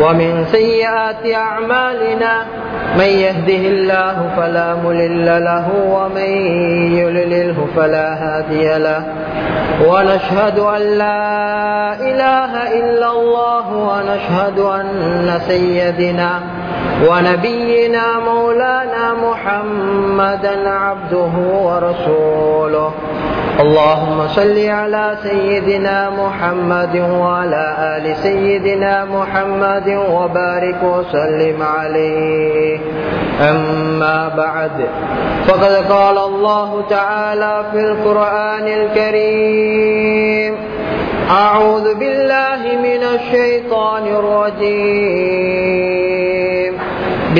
ومن سيئات أعمالنا من يهده الله فلا ملل له ومن يللله فلا هادي له ونشهد أن لا إله إلا الله ونشهد أن سيدنا ونبينا مولانا محمدا عبده ورسوله. اللهم صل على سيدنا محمد وعلى آل سيدنا محمد وبارك وسلم عليه. أما بعد فقد قال الله تعالى في القرآن الكريم أعوذ بالله من الشيطان الرجيم.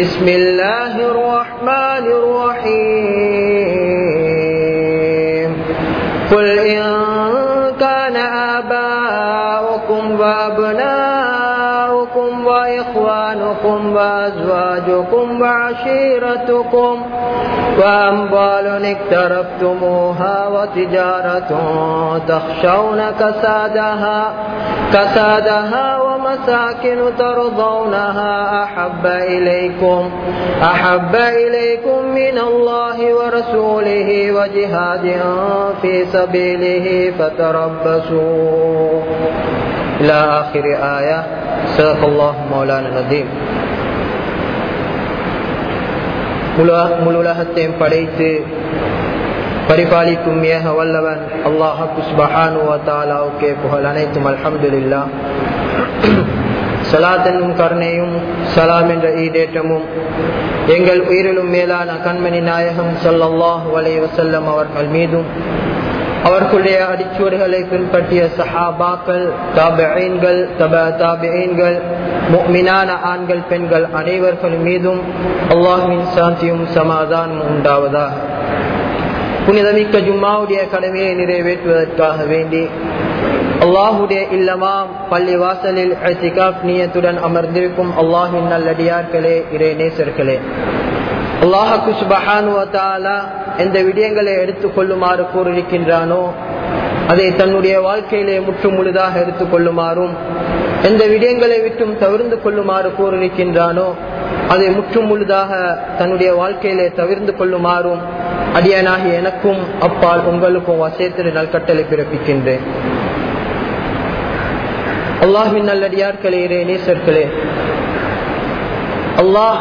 بسم الله الرحمن الرحيم قل إن كان آباؤكم وأبناؤكم وإخوانكم وأزواجكم وعشيرتكم وأموال اقترفتموها وتجارة تخشون كسادها كسادها ومساكن ترضونها أحب إليكم أحب إليكم من الله ورسوله وجهاد في سبيله فتربصوا إلى آخر آية صدق الله مولانا العظيم முழுலகத்தையும் படைத்து பரிபாலிக்கும் ஏக வல்லவன் அல்லாஹு சுபஹானுவத்தாலாவுக்கே புகழ் அனைத்தும் அல்ஹம்துலில்லா சலாத்தனும் கருணையும் சலாம் என்ற ஈடேற்றமும் எங்கள் உயிரிலும் மேலான கண்மணி நாயகம் சல்லல்லாஹ் வலை வசல்லம் அவர்கள் மீதும் அவர்களுடைய அடிச்சுவடுகளை பின்பற்றிய சஹாபாக்கள் தாபீன்கள் தப தாபீன்கள் மீனான ஆண்கள் பெண்கள் அனைவர்கள் மீதும் அல்லாஹின் சாந்தியும் சமாதானம் உண்டாவதாக புனிதமிக்க ஜும்மாவுடைய கடமையை நிறைவேற்றுவதற்காக வேண்டி அல்லாஹுடைய இல்லமா பள்ளி வாசலில் நீயத்துடன் அமர்ந்திருக்கும் அல்லாஹின் நல்லடியார்களே இறை நேசர்களே. அல்லாஹு சுபஹானுவத்தாலா எந்த விடயங்களை எடுத்துக் கொள்ளுமாறு கூறியிருக்கின்றானோ அதை தன்னுடைய வாழ்க்கையிலே முற்று முழுதாக எடுத்துக் கொள்ளுமாறும் எந்த விடயங்களை விட்டும் தவிர்ந்து கொள்ளுமாறு கூறியிருக்கின்றானோ அதை முற்று முழுதாக தன்னுடைய வாழ்க்கையிலே தவிர்ந்து கொள்ளுமாறும் அடியனாகி எனக்கும் அப்பால் உங்களுக்கும் வசேத்திர நல்கட்டளை பிறப்பிக்கின்றேன். அல்லாஹின் நல்லடியார்களே நேசர்களே. அல்லாஹ்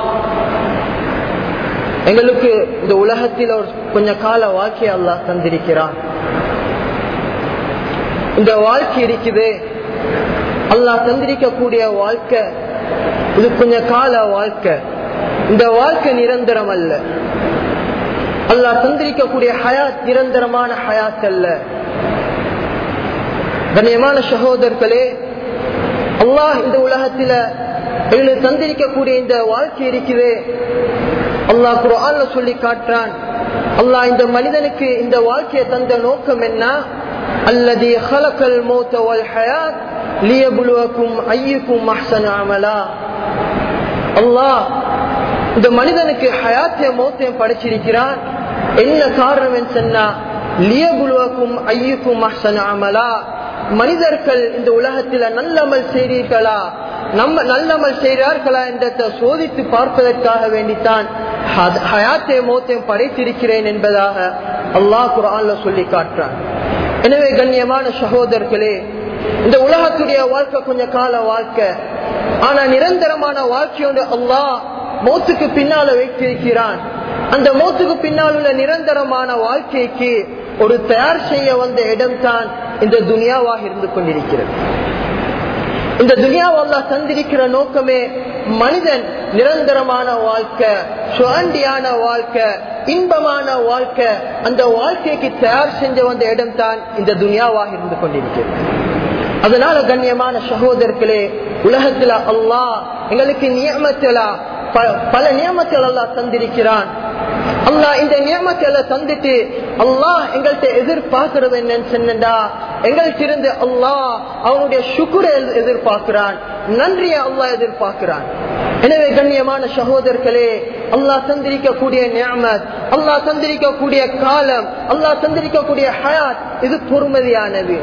எங்களுக்கு இந்த உலகத்தில் ஒரு கொஞ்ச கால வாழ்க்கையை அல்லாஹ் தந்திருக்கிறான். இந்த வாழ்க்கை இருக்குது. அல்லாஹ் தந்திருக்கக்கூடிய வாழ்க்கை இது கொஞ்ச கால வாழ்க்கை. இந்த வாழ்க்கை நிரந்தரம் அல்ல. அல்லாஹ் தந்திருக்கக்கூடிய ஹயாத் நிரந்தரமான ஹயாத் அல்ல. கண்ணியமான சகோதரர்களே அல்லாஹ் இந்த உலகத்தில எங்களுக்கு தந்திருக்கக்கூடிய இந்த வாழ்க்கை இருக்குது அல்லாஹ் குரான்ல சொல்லி காட்டுறான் அல்லாஹ் இந்த மனிதனுக்கு இந்த வாழ்க்கையை தந்த நோக்கம் என்ன? அல்லது ஹலக்கல் மோத்த வல் ஹயாத் லியபுலுவக்கும் ஐயுக்கும் அஹ்சன் அமலா. அல்லாஹ் இந்த மனிதனுக்கு ஹயாத்தையும் மோத்தையும் படைச்சிருக்கிறான். என்ன காரணம் சொன்னா லியபுலுவக்கும் ஐயுக்கும் அஹ்சன் அமலா. மனிதர்கள் இந்த உலகத்தில் நல்லமல் செய்தீர்களா? நம்ம நல்லமல் செய்கிறார்களா என்றதை சோதித்து பார்ப்பதற்காக வேண்டித்தான் ஹயாத்தே மோத்தையும் படைத்திருக்கிறேன் என்பதாக அல்லாஹ் குரான்ல சொல்லி காட்டுறான். எனவே கண்ணியமான சகோதரர்களே இந்த உலகத்துடைய வாழ்க்கை கொஞ்சம் கால வாழ்க்கை. ஆனா நிரந்தரமான வாழ்க்கையோடு அல்லாஹ் மோத்துக்கு பின்னால வைத்திருக்கிறான். அந்த மோத்துக்கு பின்னால் உள்ள நிரந்தரமான வாழ்க்கைக்கு ஒரு தயார் செய்ய வந்த இடம் தான் இந்த துனியாவாக இருந்து கொண்டிருக்கிறது. இந்த துனியாவல்லா தந்திருக்கிற நோக்கமே மனிதன் நிரந்தரமான வாழ்க்கை சுவாண்டியான வாழ்க்கை இன்பமான வாழ்க்கை அந்த வாழ்க்கைக்கு தயார் செஞ்ச வந்த இடம் தான் இந்த துனியாவாக இருந்து கொண்டிருக்கிறது. அதனால கண்ணியமான சகோதரர்களே உலகத்துல அல்லா எங்களுக்கு நியமத்தலா பல நியமத்தில் அல்லாஹ் தந்திருக்கிறான். அல்லா இந்த நியமத்தை தந்துட்டு அல்லாஹ் எங்கள்கிட்ட எதிர்பார்க்கிறது என்னன்னு சொன்னா எங்கள்கிட்ட அல்லாஹ் அவனுடைய சுக்குரை எதிர்பார்க்கிறான். நன்றியை அல்லாஹ் எதிர்பார்க்கிறான். எனவே கண்ணியமான சகோதரர்களே அல்லாஹ் தந்திரிக்கக்கூடிய நியமத் அல்லாஹ் தந்திரிக்கக்கூடிய காலம் அல்லாஹ் தந்திரிக்கக்கூடிய ஹயாத் இது பொறுமதியானது.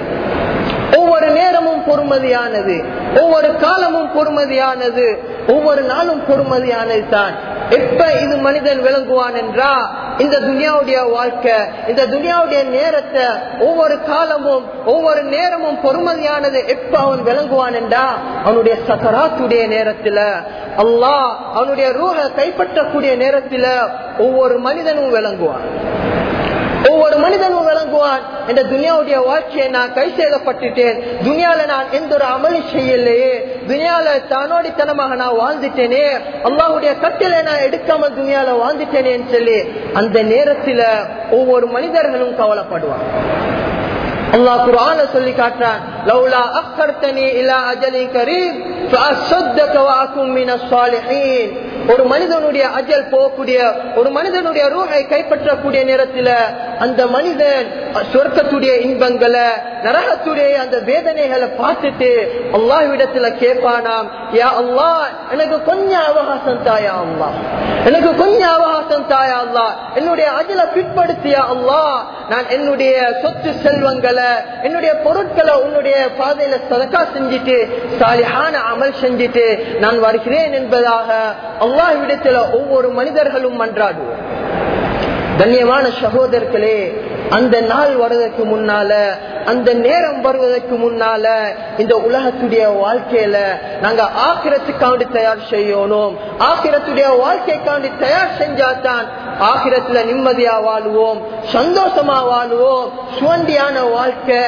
ஒவ்வொரு நேரமும் பொறுமதியானது. ஒவ்வொரு காலமும் பொறுமதியானது. ஒவ்வொரு நாளும் பொறுமதியானது தான் எப்ப இது மனிதன் விளங்குவான் என்றா இந்த துனியாவுடைய வாழ்க்கை இந்த துனியாவுடைய நேரத்தை ஒவ்வொரு காலமும் ஒவ்வொரு நேரமும் பொறுமதியானது எப்ப அவன் விளங்குவான் என்றா அவனுடைய சக்கராத்துடைய நேரத்துல. அல்லாஹ் அவனுடைய ரூஹ கைப்பற்றக்கூடிய நேரத்துல ஒவ்வொரு மனிதனும் விளங்குவான். ஒவ்வொரு மனிதனும் விளங்குவான் இந்த துனியாவுடைய வாழ்க்கையை நான் கை செய்யப்பட்டுட்டேன் துனியால நான் எந்த ஒரு அமளி செய்யலையே. துனியால தானோடித்தனமாக நான் வாழ்ந்துட்டேனே. அல்லாவுடைய கட்டில நான் எடுக்காமல் துனியால வாழ்ந்துட்டேனேன்னு சொல்லி அந்த நேரத்துல ஒவ்வொரு மனிதர்களும் கவலைப்படுவான் அல்லாஹ் குர்ஆன சொல்லி காட்டுறான். அக்கர்த்தனி இல்லா அஜலி கரீம் ஃபஅஸ்ஸதக வஅகும் மினஸ் ஒரு மனிதனுடைய அஜல் போகக்கூடிய ஒரு மனிதனுடைய ரூஹை கைப்பற்றக்கூடிய நேரத்தில் அந்த மனிதன் சொர்க்கத்துடைய இன்பங்களை நரகத்துடைய அந்த வேதனைகளை பார்த்துட்டு அல்லாஹ்விடத்துல கேட்பானாம் யா அல்லா எனக்கு கொஞ்சம் அவகாசம் தாயா அல்லா? எனக்கு கொஞ்சம் அவகாசம் தாயா அல்லா? என்னுடைய அஜலை பிற்படுத்தியா அல்லா? நான் என்னுடைய சொத்து செல்வங்களை என்னுடைய பொருட்களை உன்னுடைய பாதையில சதக்கா செஞ்சுட்டு சாலிஹான அமல் செஞ்சுட்டு நான் வருகிறேன் என்பதாக அல்லாஹ்விடத்துல ஒவ்வொரு மனிதர்களும் மன்றாடுவோம் கண்ணியமான சகோதரர்களே அந்த நாள் வருவதற்கு முன்னால அந்த நேரம் வருவதற்கு முன்னால இந்த உலகத்துடைய வாழ்க்கையில நாங்க ஆக்கிரத்துக்காண்டி தயார் செய்யணும். ஆக்கிரத்துடைய வாழ்க்கைக்காண்டி தயார் செஞ்சாதான் ஆக்கிரத்துல நிம்மதியா வாழுவோம் சந்தோஷமா வாழுவோம். சுவண்டியான வாழ்க்கை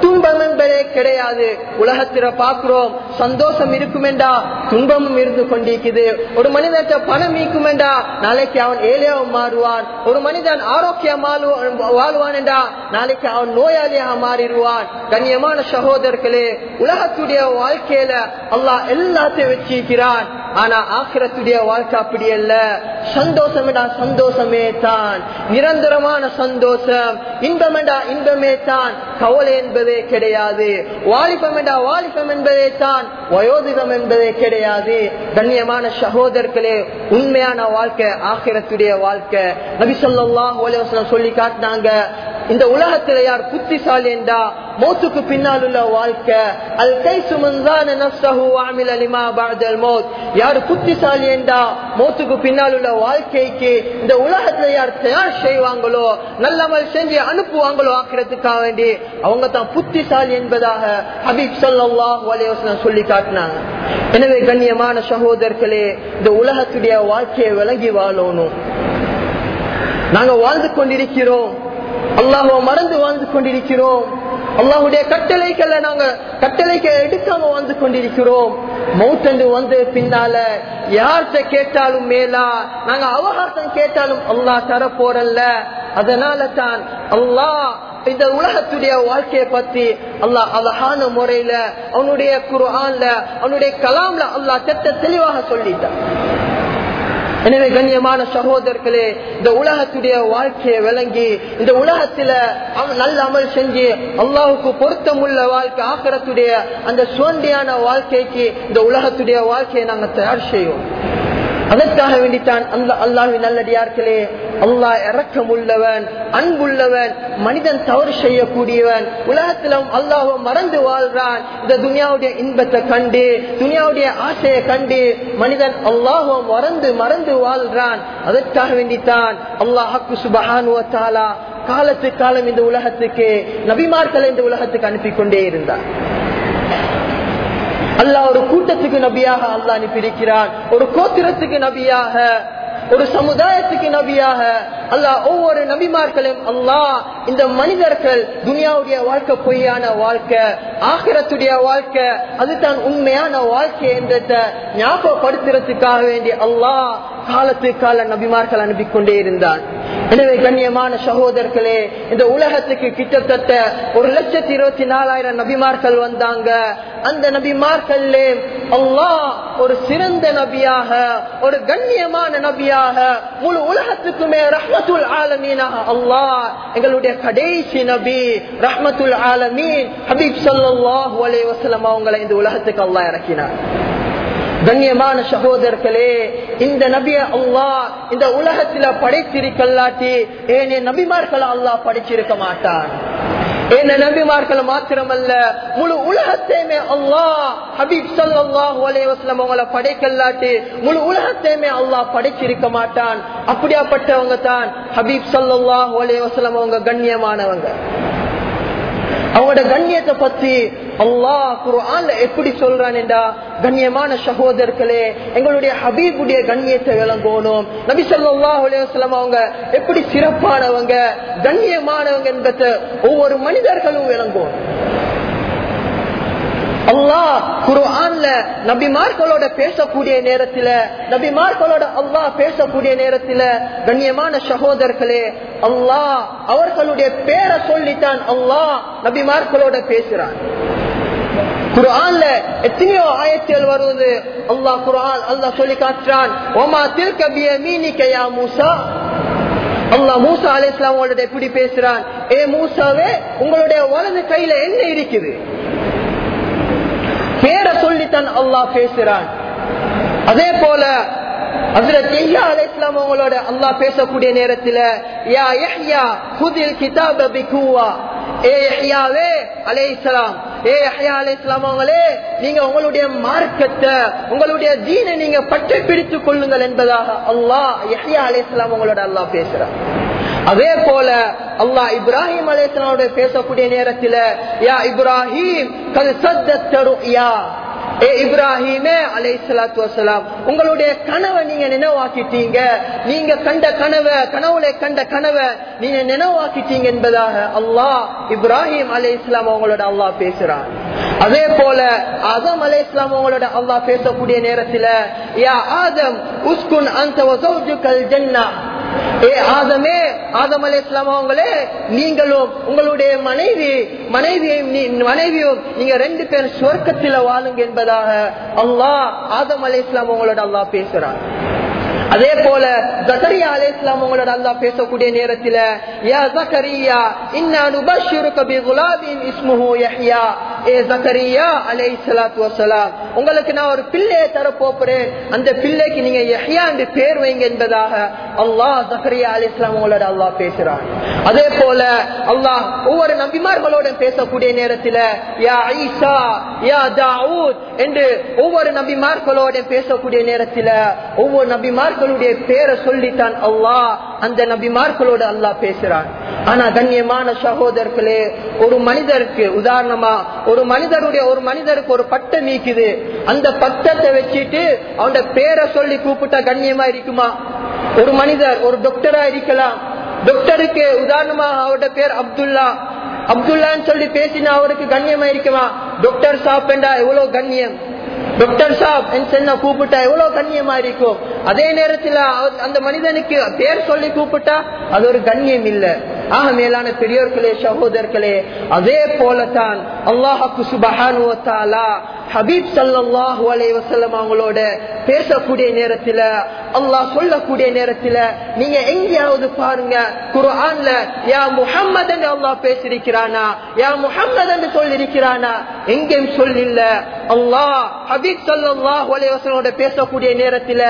துன்பம் என்பதே கிடையாது. உலகத்தில பாக்குறோம் சந்தோஷம் இருக்குமெண்டா? துன்பமும் இருந்து கொண்டிருக்குது. ஒரு மனிதன் பணம் நீக்குமெண்டா? நாளைக்கு அவன் ஏழையாவும் மாறுவான். ஒரு மனிதன் ஆரோக்கியம் வாழ்வான் என்றா நாளைக்கு அவன் நோயாளியாக மாறிடுவான். கண்ணியமான சகோதரர்களே உலகத்துடைய வாழ்க்கையில அல்லாஹ் எல்லாத்தையும் வச்சிருக்கிறான். ஆனா ஆக்கிரத்துடைய வாழ்க்கை அப்படி அல்ல. சந்தோஷம்டா சந்தோஷமே தான். நிரந்தரமான சந்தோஷம். இன்பமெண்டா இன்பமே தான். கவலை என்பதே கிடையாது. வாலிபம் என்றா வாலிபம் என்பதே தான். வயோதிகம் என்பதே கிடையாது. கண்ணியமான சகோதரர்களே உண்மையான வாழ்க்கை ஆக்கிரத்துடைய வாழ்க்கை. நபி சொல்லாஹ் சொல்லி காட்டினாங்க இந்த உலகத்துல யார் புத்திசாலி என்றா மௌத்துக்கு பின்னால் உள்ள வாழ்க்கை. அல் கை சுமந்தான நஃப்ஸஹு வஅமில லிமா பஅதல் மோத். யார் புத்திசாலி என்றா மௌத்துக்கு பின்னால் உள்ள வாழ்க்கைக்கு இந்த உலகத்துல யார் தயார் செய்வாங்களோ நல்லமல் செஞ்சு அனுப்புவாங்களோ ஆக்கிறதுக்காக வேண்டி அவங்க தான் புத்திசாலி என்பதாக ஹபீப் ஸல்லல்லாஹு அலைஹி வஸல்லம் சொல்லி காட்டினாங்க. எனவே கண்ணியமான சகோதரர்களே இந்த உலகத்துடைய வாழ்க்கையை விளங்கி வாழணும். நாங்க வாழ்ந்து கொண்டிருக்கிறோம். அல்லாஹோ மறந்து வாழ்ந்து கொண்டிருக்கிறோம். அல்லாஹுடைய கட்டளைகளை நாங்க கட்டளைக்கு எடுக்காம வாழ்ந்து கொண்டிருக்கிறோம். மௌத்தண்டு வந்து பின்னால யார்கிட்ட கேட்டாலும் மேலா நாங்க அவகாசம் கேட்டாலும் அல்லாஹ் தர போறல்ல அதனால தான் அல்லாஹ் இந்த உலகத்துடைய வாழ்க்கையை பத்தி அல்லாஹ் அழகான முறையில அவனுடைய குருஆன்ல அவனுடைய கலாம்ல அல்லாஹ் தெத்த தெளிவாக சொல்லிட்டான். எனவே கண்ணியமான சகோதரர்களே இந்த உலகத்துடைய வாழ்க்கையை விளங்கி இந்த உலகத்துல நல்ல அமல் செஞ்சு அல்லாவுக்கு பொருத்தமுள்ள வாழ்க்கை ஆக்கிரத்துடைய அந்த சுவண்டியான வாழ்க்கைக்கு இந்த உலகத்துடைய வாழ்க்கையை நாங்க தயார் செய்வோம். அதற்காக வேண்டித்தான் அந்த அல்லாஹின் நல்லடியார்களே. அல்லாஹ் இறக்கம் உள்ளவன் அன்புள்ளவன் மனிதன் தவறு செய்யக்கூடியவன். உலகத்திலும் அல்லாஹோ மறந்து வாழ்றான். இந்த துனியாவுடைய இன்பத்தை கண்டு துனியாவுடைய ஆசையை கண்டு மனிதன் அல்லாஹோ மறந்து மறந்து வாழ்றான். அதற்காக வேண்டித்தான் அல்லாஹாக்கு சுபஹானுவத்தாலா காலத்து காலம் இந்த உலகத்துக்கு நபிமார்களை இந்த உலகத்துக்கு அனுப்பி கொண்டே இருந்தார் அல்லாஹ் ஒரு கூட்டத்துக்கு நபியாக அல்லாஹ் அனுப்பியிருக்கிறான் ஒரு கோத்திரத்துக்கு நபியாக ஒரு சமுதாயத்துக்கு நபியாக அல்லா ஒவ்வொரு நபிமார்களும் அல்லா இந்த மனிதர்கள் துனியாவுடைய வாழ்க்கை பொய்யான வாழ்க்கை ஆகிரத்துடைய வாழ்க்கை அதுதான் உண்மையான வாழ்க்கை என்றத ஞாபகப்படுத்துறதுக்காக வேண்டி அல்லா காலத்து கால நபிமார்கள் அனுப்பி கொண்டே இருந்தான் எனவே கண்ணியமான சகோதரர்களே இந்த உலகத்துக்கு கிட்டத்தட்ட ஒரு லட்சத்தி இருபத்தி நாலாயிரம் நபிமார்கள் வந்தாங்க. அந்த நபிமார்கள் அல்லாஹ் ஒரு சிறந்த நபியாக ஒரு கண்ணியமான நபியாக முழு உலகத்துக்குமே ரஹ்மத்துல் அல்லாஹ் எங்களுடைய கடைசி நபி ஆலமீன் ஹபீப் அவங்களை இந்த உலகத்துக்கு அல்லாஹ் இறக்கினார். கண்ணியமான சகோதரர்களே இந்த நபிய அல்லாஹ் இந்த உலகத்துல படைத்திருக்கல்லாட்டி ஏனே நபிமார்கள் அல்லாஹ் படைச்சிருக்க மாட்டான். என்ன நபிமார்கள் மாத்திரமல்ல முழு உலகத்தையுமே அல்லாஹ் ஹபீப் சல்லாஹூ அலைவாஸ்லம் அவங்கள படைக்கல்லாட்டி முழு உலகத்தையுமே அல்லாஹ் படைச்சிருக்க மாட்டான். அப்படியாப்பட்டவங்க தான் ஹபீப் சல்லாஹூ அலைவாஸ்லம் அவங்க கண்ணியமானவங்க. அவங்களோட கண்ணியத்தை பத்தி அல்லாஹ் குர்ஆன்ல எப்படி சொல்றான் என்றா கண்ணியமான சகோதரர்களே எங்களுடைய ஹபீபுடைய கண்ணியத்தை விளங்கணும். நபி சொல்லாஹ் அலையம் அவங்க எப்படி சிறப்பானவங்க கண்ணியமானவங்க என்பதை ஒவ்வொரு மனிதர்களும் விளங்கும் அல்லாஹ் குர்ஆன்ல நபிமார்களோட பேசக்கூடிய நேரத்துல நபிமார்களோட அல்லாஹ் பேசக்கூடிய நேரத்துல கண்ணியமான சகோதரர்களே அல்லாஹ் அவர்களுடைய பேரை சொல்லித்தான் அல்லாஹ் நபிமார்களோட பேசுறான். குரான்ல எத்தனையோ ஆயத்தில் வருவது அல்லாஹ் குரான் அல்லாஹ் சொல்லி காட்டுறான். ஒமா தில்க பியமீனிக மூசா? அல்லாஹ் மூசா அலைஹிஸ்ஸலாம் அவங்களோட எப்படி பேசுறான்? ஏ மூசாவே உங்களுடைய வலது கையில என்ன இருக்குது? பேரை சொல்லித்தான் அல்லாஹ் பேசுறான். அதே போல அவங்களோட அல்லாஹ் பேசக்கூடிய நேரத்துல யா யஹ்யா குதில் கிதாப பிகுவா? ஏ யஹ்யாவே அலைஹிஸ்ஸலாம் ஏ யஹ்யா அலைஹிஸ்ஸலாம் அவங்களே நீங்க உங்களுடைய மார்க்கத்தை உங்களுடைய தீனை நீங்க பற்றி பிடித்துக் கொள்ளுங்கள் என்பதாக அல்லாஹ் யஹ்யா அலைஹிஸ்ஸலாம் அவங்களோட அல்லாஹ் பேசுறான். அதே போல அல்லாஹ் இப்ராஹிம் அலைஹிஸ்ஸலாமோட பேசக்கூடிய நேரத்துல யா இப்ராஹிம் கல் சத்தரு யா ஏ இப்ராஹிமே அலை சலாத்து வசலாம் உங்களுடைய கனவை நீங்க நினைவாக்கிட்டீங்க. நீங்க கண்ட கனவை கனவுல கண்ட கனவை நீங்க நினைவாக்கிட்டீங்க என்பதாக அல்லாஹ் இப்ராஹிம் அலை இஸ்லாம் அவங்களோட அல்லாஹ் பேசுறான். அதே போல ஆதம் இஸ்லாம் அவங்களோட அல்லாஹ் பேசக்கூடிய நேரத்துல யா ஆதம் உஸ்குன் அந்த வஸௌஜுகல் ஏ ஆதமே ஆதம் அலி இஸ்லாம் அவங்களே நீங்களும் உங்களுடைய மனைவி மனைவியும் நீ- மனைவியும் நீங்க ரெண்டு பேரும் சொர்க்கத்தில் வாழுங்க என்பதாக அல்லாஹ் ஆதம் அலி இஸ்லாம் அவங்களோட அல்லாஹ் பேசுறாங்க அதே போல ஜக்கரியா அலி இஸ்லாம் அவங்களோட பேசக்கூடிய நேரத்துல யா ஜக்கரியா இன்னா நுபஷ்ஷிருக பிகுலாபின் இஸ்முஹு யஹ்யா. ஏ ஜக்கரியா அலைஹிஸ்ஸலாத்து வஸலாம் உங்களுக்கு நான் ஒரு பிள்ளையை தர போறேன் அந்த பிள்ளைக்கு நீங்க யஹ்யா என்று பேர் வைங்க என்பதாக அல்லாஹ் ஜக்கரியா அலீஸ்லாம் உங்களோட அல்லாஹ் பேசுறான். அதே போல அல்லாஹ் ஒவ்வொரு நபிமார்களோட பேசக்கூடிய நேரத்துல யா ஈசா யா தாவூத் என்று ஒவ்வொரு நபிமார்களோட பேசக்கூடிய நேரத்துல ஒவ்வொரு நபிமார்களுடைய பேரை சொல்லித்தான் அல்லாஹ் அந்த நபிமார்களோடு அல்லாஹ் பேசுறான் ஆனா கண்ணியமான சகோதரர்களே ஒரு மனிதருக்கு உதாரணமா ஒரு மனிதருடைய ஒரு மனிதருக்கு ஒரு பட்டம் நீக்குது அந்த பட்டத்தை வச்சுட்டு அவனோட பேரை சொல்லி கூப்பிட்டா கண்ணியமா இருக்குமா? ஒரு மனிதர் ஒரு டாக்டரா இருக்கலாம். டாக்டருக்கு உதாரணமா அவரோட பேர் அப்துல்லா. அப்துல்லான்னு சொல்லி பேசினா அவருக்கு கண்ணியமா இருக்குமா? டாக்டர் சாப்பிட்டா எவ்வளவு கண்ணியம்? டாக்டர் சாப் என்ன கூப்பிட்டா எவ்வளவு கண்ணியமா இருக்கும் அதே நேரத்துல அந்த மனிதனுக்கு பேர் சொல்லி கூப்பிட்டா அது ஒரு கண்ணியம் இல்லை ஆக மேலான பெரியோர்களே சகோதரர்களே அதே போலத்தான் அல்லாஹாக்கு சுபஹானுவத்தாலா ஹபீப் சல்லாஹூ அலை வசல்லம் அவங்களோட பேசக்கூடிய நேரத்துல அல்லாஹ் சொல்லக்கூடிய நேரத்துல நீங்க எங்கேயாவது பாருங்க குரான்ல யா முஹம்மதன் அல்லாஹ் பேசிருக்கிறானா யா முஹம்மதன் சொல்லிருக்கிறானா சொல்லியிருக்கிறானா? எங்கேயும் சொல்லில்ல. அல்லாஹ் ஹபீப் சல்லாஹூ அலை வசலோட பேசக்கூடிய நேரத்துல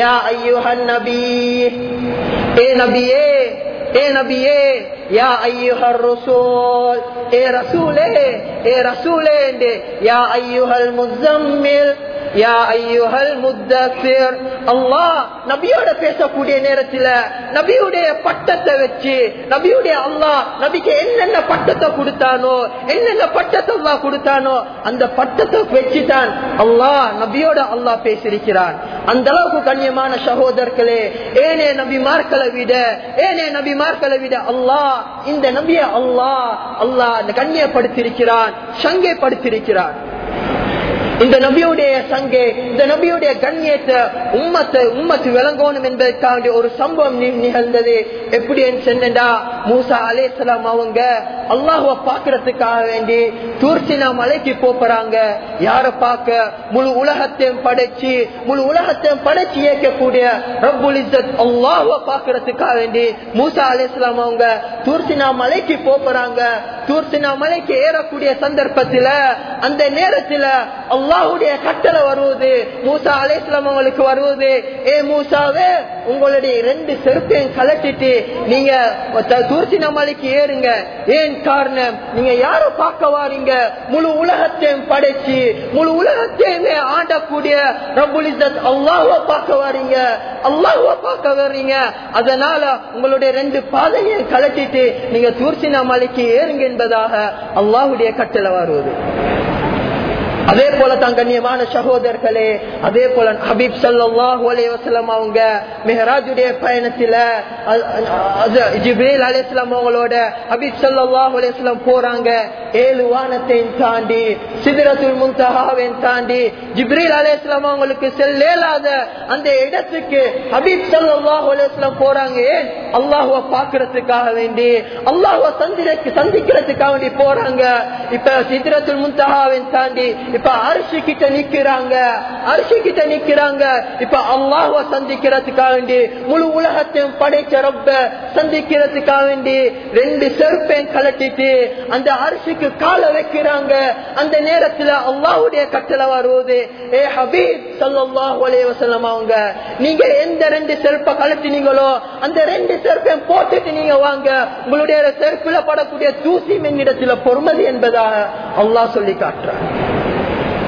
யா ஐயோ நபி ஏ நபியே ஏ நபியே யா ஐயுஹர் ரசூல் ஏ ரசூலே ஏ ரசூலே என்று யா ஐயுஹல் முஸம்மில் யா ஐயுஹல் முத்தஸிர் அல்லாஹ் நபியோட பேசக்கூடிய நேரத்துல நபியுடைய பட்டத்தை வச்சு நபியுடைய அல்லாஹ் நபிக்கு என்னென்ன பட்டத்தை கொடுத்தானோ என்னென்ன பட்டத்தை அல்லாஹ் கொடுத்தானோ அந்த பட்டத்தை வச்சுதான் அல்லாஹ் நபியோட அல்லாஹ் பேசியிருக்கிறான் அந்த அளவுக்கு கண்ணியமான சகோதரர்களே ஏனே நபிமார்களை விட ஏனே நபிமார்களை விட அல்லாஹ் இந்த நபிய அல்லாஹ் அல்லாஹ் கண்ணியப்படுத்திருக்கிறான் சங்கைப்படுத்திருக்கிறான் இந்த நபியுடைய சங்கே இந்த நபியுடைய கண்ணியத்தை உம்மத்தை உம்மத்து விளங்கணும் என்பதற்காக ஒரு சம்பவம் நிகழ்ந்தது. எப்படி சொன்னா மூசா அலேசலாம் அவங்க அல்லாஹுவ பாக்குறதுக்காக வேண்டி தூர்சினா மலைக்கு போறாங்க யார பார்க்க? முழு உலகத்தையும் படைச்சு முழு உலகத்தையும் படைச்சு இயக்கக்கூடிய ரப்புல் இஸ்ஸத் அல்லாஹுவ பாக்குறதுக்காக வேண்டி மூசா அலேஸ்லாம் அவங்க தூர்சினா மலைக்கு போறாங்க தூர்சினா மலைக்கு ஏறக்கூடிய சந்தர்ப்பத்துல அந்த நேரத்துல அல்லாஹுடைய கட்டளை வருவது மூசா அலேஸ்லாம் அவங்களுக்கு வருவது ஏ மூசாவே உங்களுடைய ரெண்டு செருப்பையும் கலட்டிட்டு நீங்க த- மலைக்கு ஏறுங்க. ஏன் காரணம்? நீங்க யார பார்க்க வாரீங்க? முழு உலகத்தையும் படைச்சு முழு உலகத்தையுமே ஆண்டக்கூடிய ரப்புல் இஸ்ஸத் பார்க்க வாரீங்க. அல்லாஹுவ பார்க்க வர்றீங்க. அதனால உங்களுடைய ரெண்டு பாதையும் கலட்டிட்டு நீங்க தூர்சினா மலைக்கு ஏறுங்க என்பதாக அல்லாஹுடைய கட்டளை வருவது. அதே போல தான் கண்ணியமான சகோதரர்களே அதே போல ஹபீப் சல்லாஹூ அலைஹி அவங்க மெஹராஜுடைய பயணத்துல அ- அ- அவங்களோட ஹபீப் சல்லாஹூ அலைஹி போறாங்க. ஏழு வானத்தையும் தாண்டி சிதறத்துல் முன்தஹாவையும் தாண்டி ஜிப்ரீல் அலைஹிஸ்ஸலாம் அவங்களுக்கு செல்லேலாத அந்த இடத்துக்கு ஹபீப் சல்லாஹூ அலைஹி போறாங்க. ஏன்? அல்லாஹ்வை வேண்டி அல்லாஹுவ சந்திரக்கு சந்திக்கிறதுக்காக வேண்டி போறாங்க. இப்ப சிதறத்துல் முன்தஹாவையும் தாண்டி இப்ப அரிசி கிட்ட நிக்கிறாங்க அரிசி கிட்ட நிக்கிறாங்க. இப்ப அல்லாஹுவ சந்திக்கிறதுக்காக வேண்டி முழு உலகத்தையும் படைச்ச ரொம்ப சந்திக்கிறதுக்காக வேண்டி ரெண்டு செருப்பையும் கலட்டிட்டு அந்த அரிசிக்கு காலை வைக்கிறாங்க. அந்த நேரத்துல அல்லாஹுடைய கட்டளை வருவது ஏ ஹபீப் சல்லாஹு அலைஹி அவங்க நீங்க எந்த ரெண்டு செருப்பை கலட்டினீங்களோ அந்த ரெண்டு செருப்பையும் போட்டுட்டு நீங்க வாங்க. உங்களுடைய செருப்புல படக்கூடிய தூசி மென்னிடத்துல பொறுமதி என்பதாக அல்லாஹ் சொல்லி காட்டுறாங்க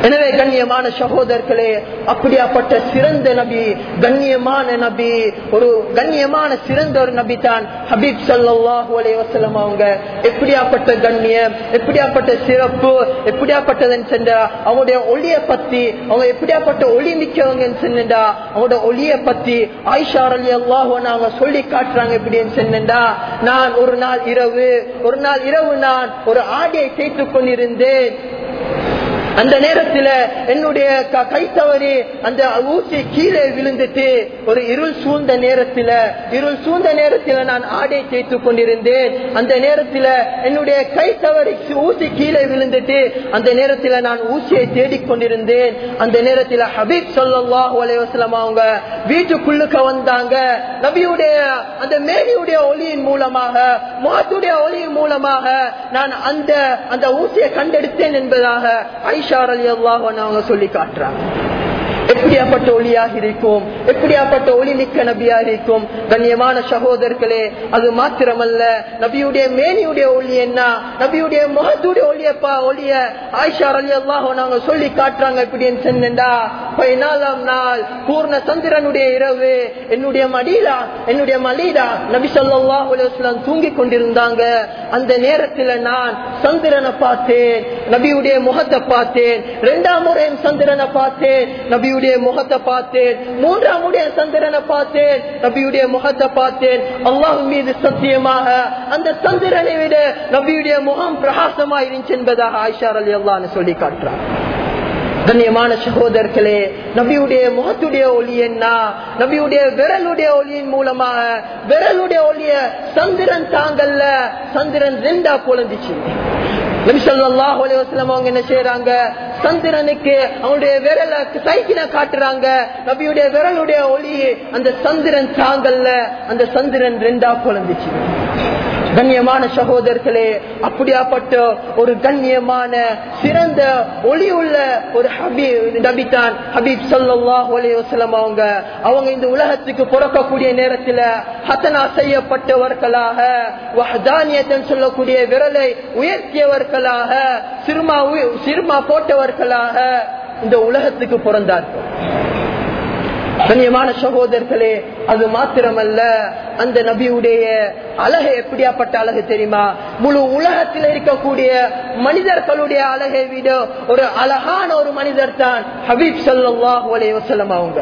எனவே கண்ணியமான சகோதரர்களே அப்படியாப்பட்ட சிறந்த நபி கண்ணியமான நபி ஒரு கண்ணியமான சிறந்த ஒரு நபி தான் ஹபீப் ஸல்லல்லாஹு அலைவசலம் அவங்க. எப்படியாப்பட்ட கண்ணியம் எப்படியாப்பட்ட சிறப்பு எப்படியாப்பட்டதுன்னு சென்றா அவங்களுடைய ஒளிய பத்தி அவங்க எப்படியாப்பட்ட ஒளி மிக்கவங்கன்னு சொன்னா அவங்களோட ஒளிய பத்தி ஆயிஷார் அலி அல்லாஹ் அவங்க சொல்லி காட்டுறாங்க எப்படின்னு சொன்னா நான் ஒரு நாள் இரவு ஒரு நாள் இரவு நான் ஒரு ஆடியை கேட்டுக் கொண்டிருந்தேன். அந்த நேரத்துல என்னுடைய க- கை தவறி அந்த ஊசி கீழே விழுந்துட்டு ஒரு இருள் சூழ்ந்த நேரத்துல இருள் சூழ்ந்த நேரத்துல நான் ஆடை தேய்த்து கொண்டிருந்தேன். அந்த நேரத்துல என்னுடைய கை தவறி ஊசி கீழே விழுந்துட்டு அந்த நேரத்துல நான் ஊசியை தேடிக்கொண்டிருந்தேன் அந்த நேரத்தில் ஹபீப் ஸல்லல்லாஹு அலைஹி அவங்க வீட்டுக்குள்ளுக்க வந்தாங்க. நபியுடைய அந்த மேனியுடைய ஒளியின் மூலமாக முகத்துடைய ஒளியின் மூலமாக நான் அந்த அந்த ஊசியை கண்டெடுத்தேன் என்பதாக அலி அல்லாஹ் அவங்க சொல்லி காட்டுறாங்க. எப்படியாப்பட்ட ஒளியாக இருக்கும்? எப்படியாப்பட்ட ஒளி மிக்க நபியாக இருக்கும்? கண்ணியமான சகோதரர்களே அது மாத்திரமல்ல. நபியுடைய மேனியுடைய ஒளி என்ன? நபியுடைய முகத்துடைய ஒளியப்பா ஒளிய ஆயிஷா அலி அல்லாஹோ நாங்க சொல்லி காட்டுறாங்க இப்படின்னு சொன்னா பதினாலாம் நாள் பூர்ண சந்திரனுடைய இரவு. என்னுடைய மடியிலா? என்னுடைய மலிதா நபி ஸல்லல்லாஹு அலுவலாம் தூங்கி கொண்டிருந்தாங்க. அந்த நேரத்துல நான் சந்திரனை பார்த்தேன். நபியுடைய முகத்தை பார்த்தேன். இரண்டாம் முறையும் சந்திரனை பார்த்தேன். நபியுடைய நபியுடைய முகத்தை பார்த்தேன். மூன்றாம் முறைய சந்திரனை பார்த்தேன். நபியுடைய முகத்தை பார்த்தேன். அல்லாஹ் மீது சத்தியமாக அந்த சந்திரனை விட நபியுடைய முகம் பிரகாசமா இருந்துச்சு என்பதாக ஆயிஷார் அலி அல்லான்னு சொல்லி காட்டுறான் கண்ணியமான சகோதரர்களே நபியுடைய முகத்துடைய ஒளி என்ன? நபியுடைய விரலுடைய ஒளியின் மூலமாக விரலுடைய ஒளிய சந்திரன் தாங்கல்ல. சந்திரன் ரெண்டா பொழந்துச்சு நபி ஸல்லல்லாஹு அவங்க என்ன செய்யறாங்க சந்திரனுக்கு அவனுடைய விரல சைக்கிள காட்டுறாங்க. நபியுடைய விரலுடைய ஒளி அந்த சந்திரன் தாங்கல்ல. அந்த சந்திரன் ரெண்டா பொழந்துச்சு கண்ணியமான சகோதரர்களே அப்படியாப்பட்ட ஒரு கண்ணியமான சிறந்த ஒளி உள்ள ஒரு ஹபீப் நபிதான் ஹபீப் ஸல்லல்லாஹு அலைஹி அவங்க. அவங்க இந்த உலகத்துக்கு பிறக்கக்கூடிய நேரத்தில் ஹத்தனா செய்யப்பட்டவர்களாக வஹதானியத்தன் சொல்லக்கூடிய விரலை உயர்த்தியவர்களாக சிறுமா சிறுமா போட்டவர்களாக இந்த உலகத்துக்கு பிறந்தார்கள். கண்ணியமான சகோதரர்களே அது மாத்திரமல்ல. அந்த நபியுடைய அழகு எப்படியாப்பட்ட அழகு தெரியுமா? முழு உலகத்தில் இருக்கக்கூடிய மனிதர்களுடைய அழகை விட ஒரு அழகான ஒரு மனிதர் தான் ஹபீப் சல்லாஹூ அலைய வசல்லம் அவங்க.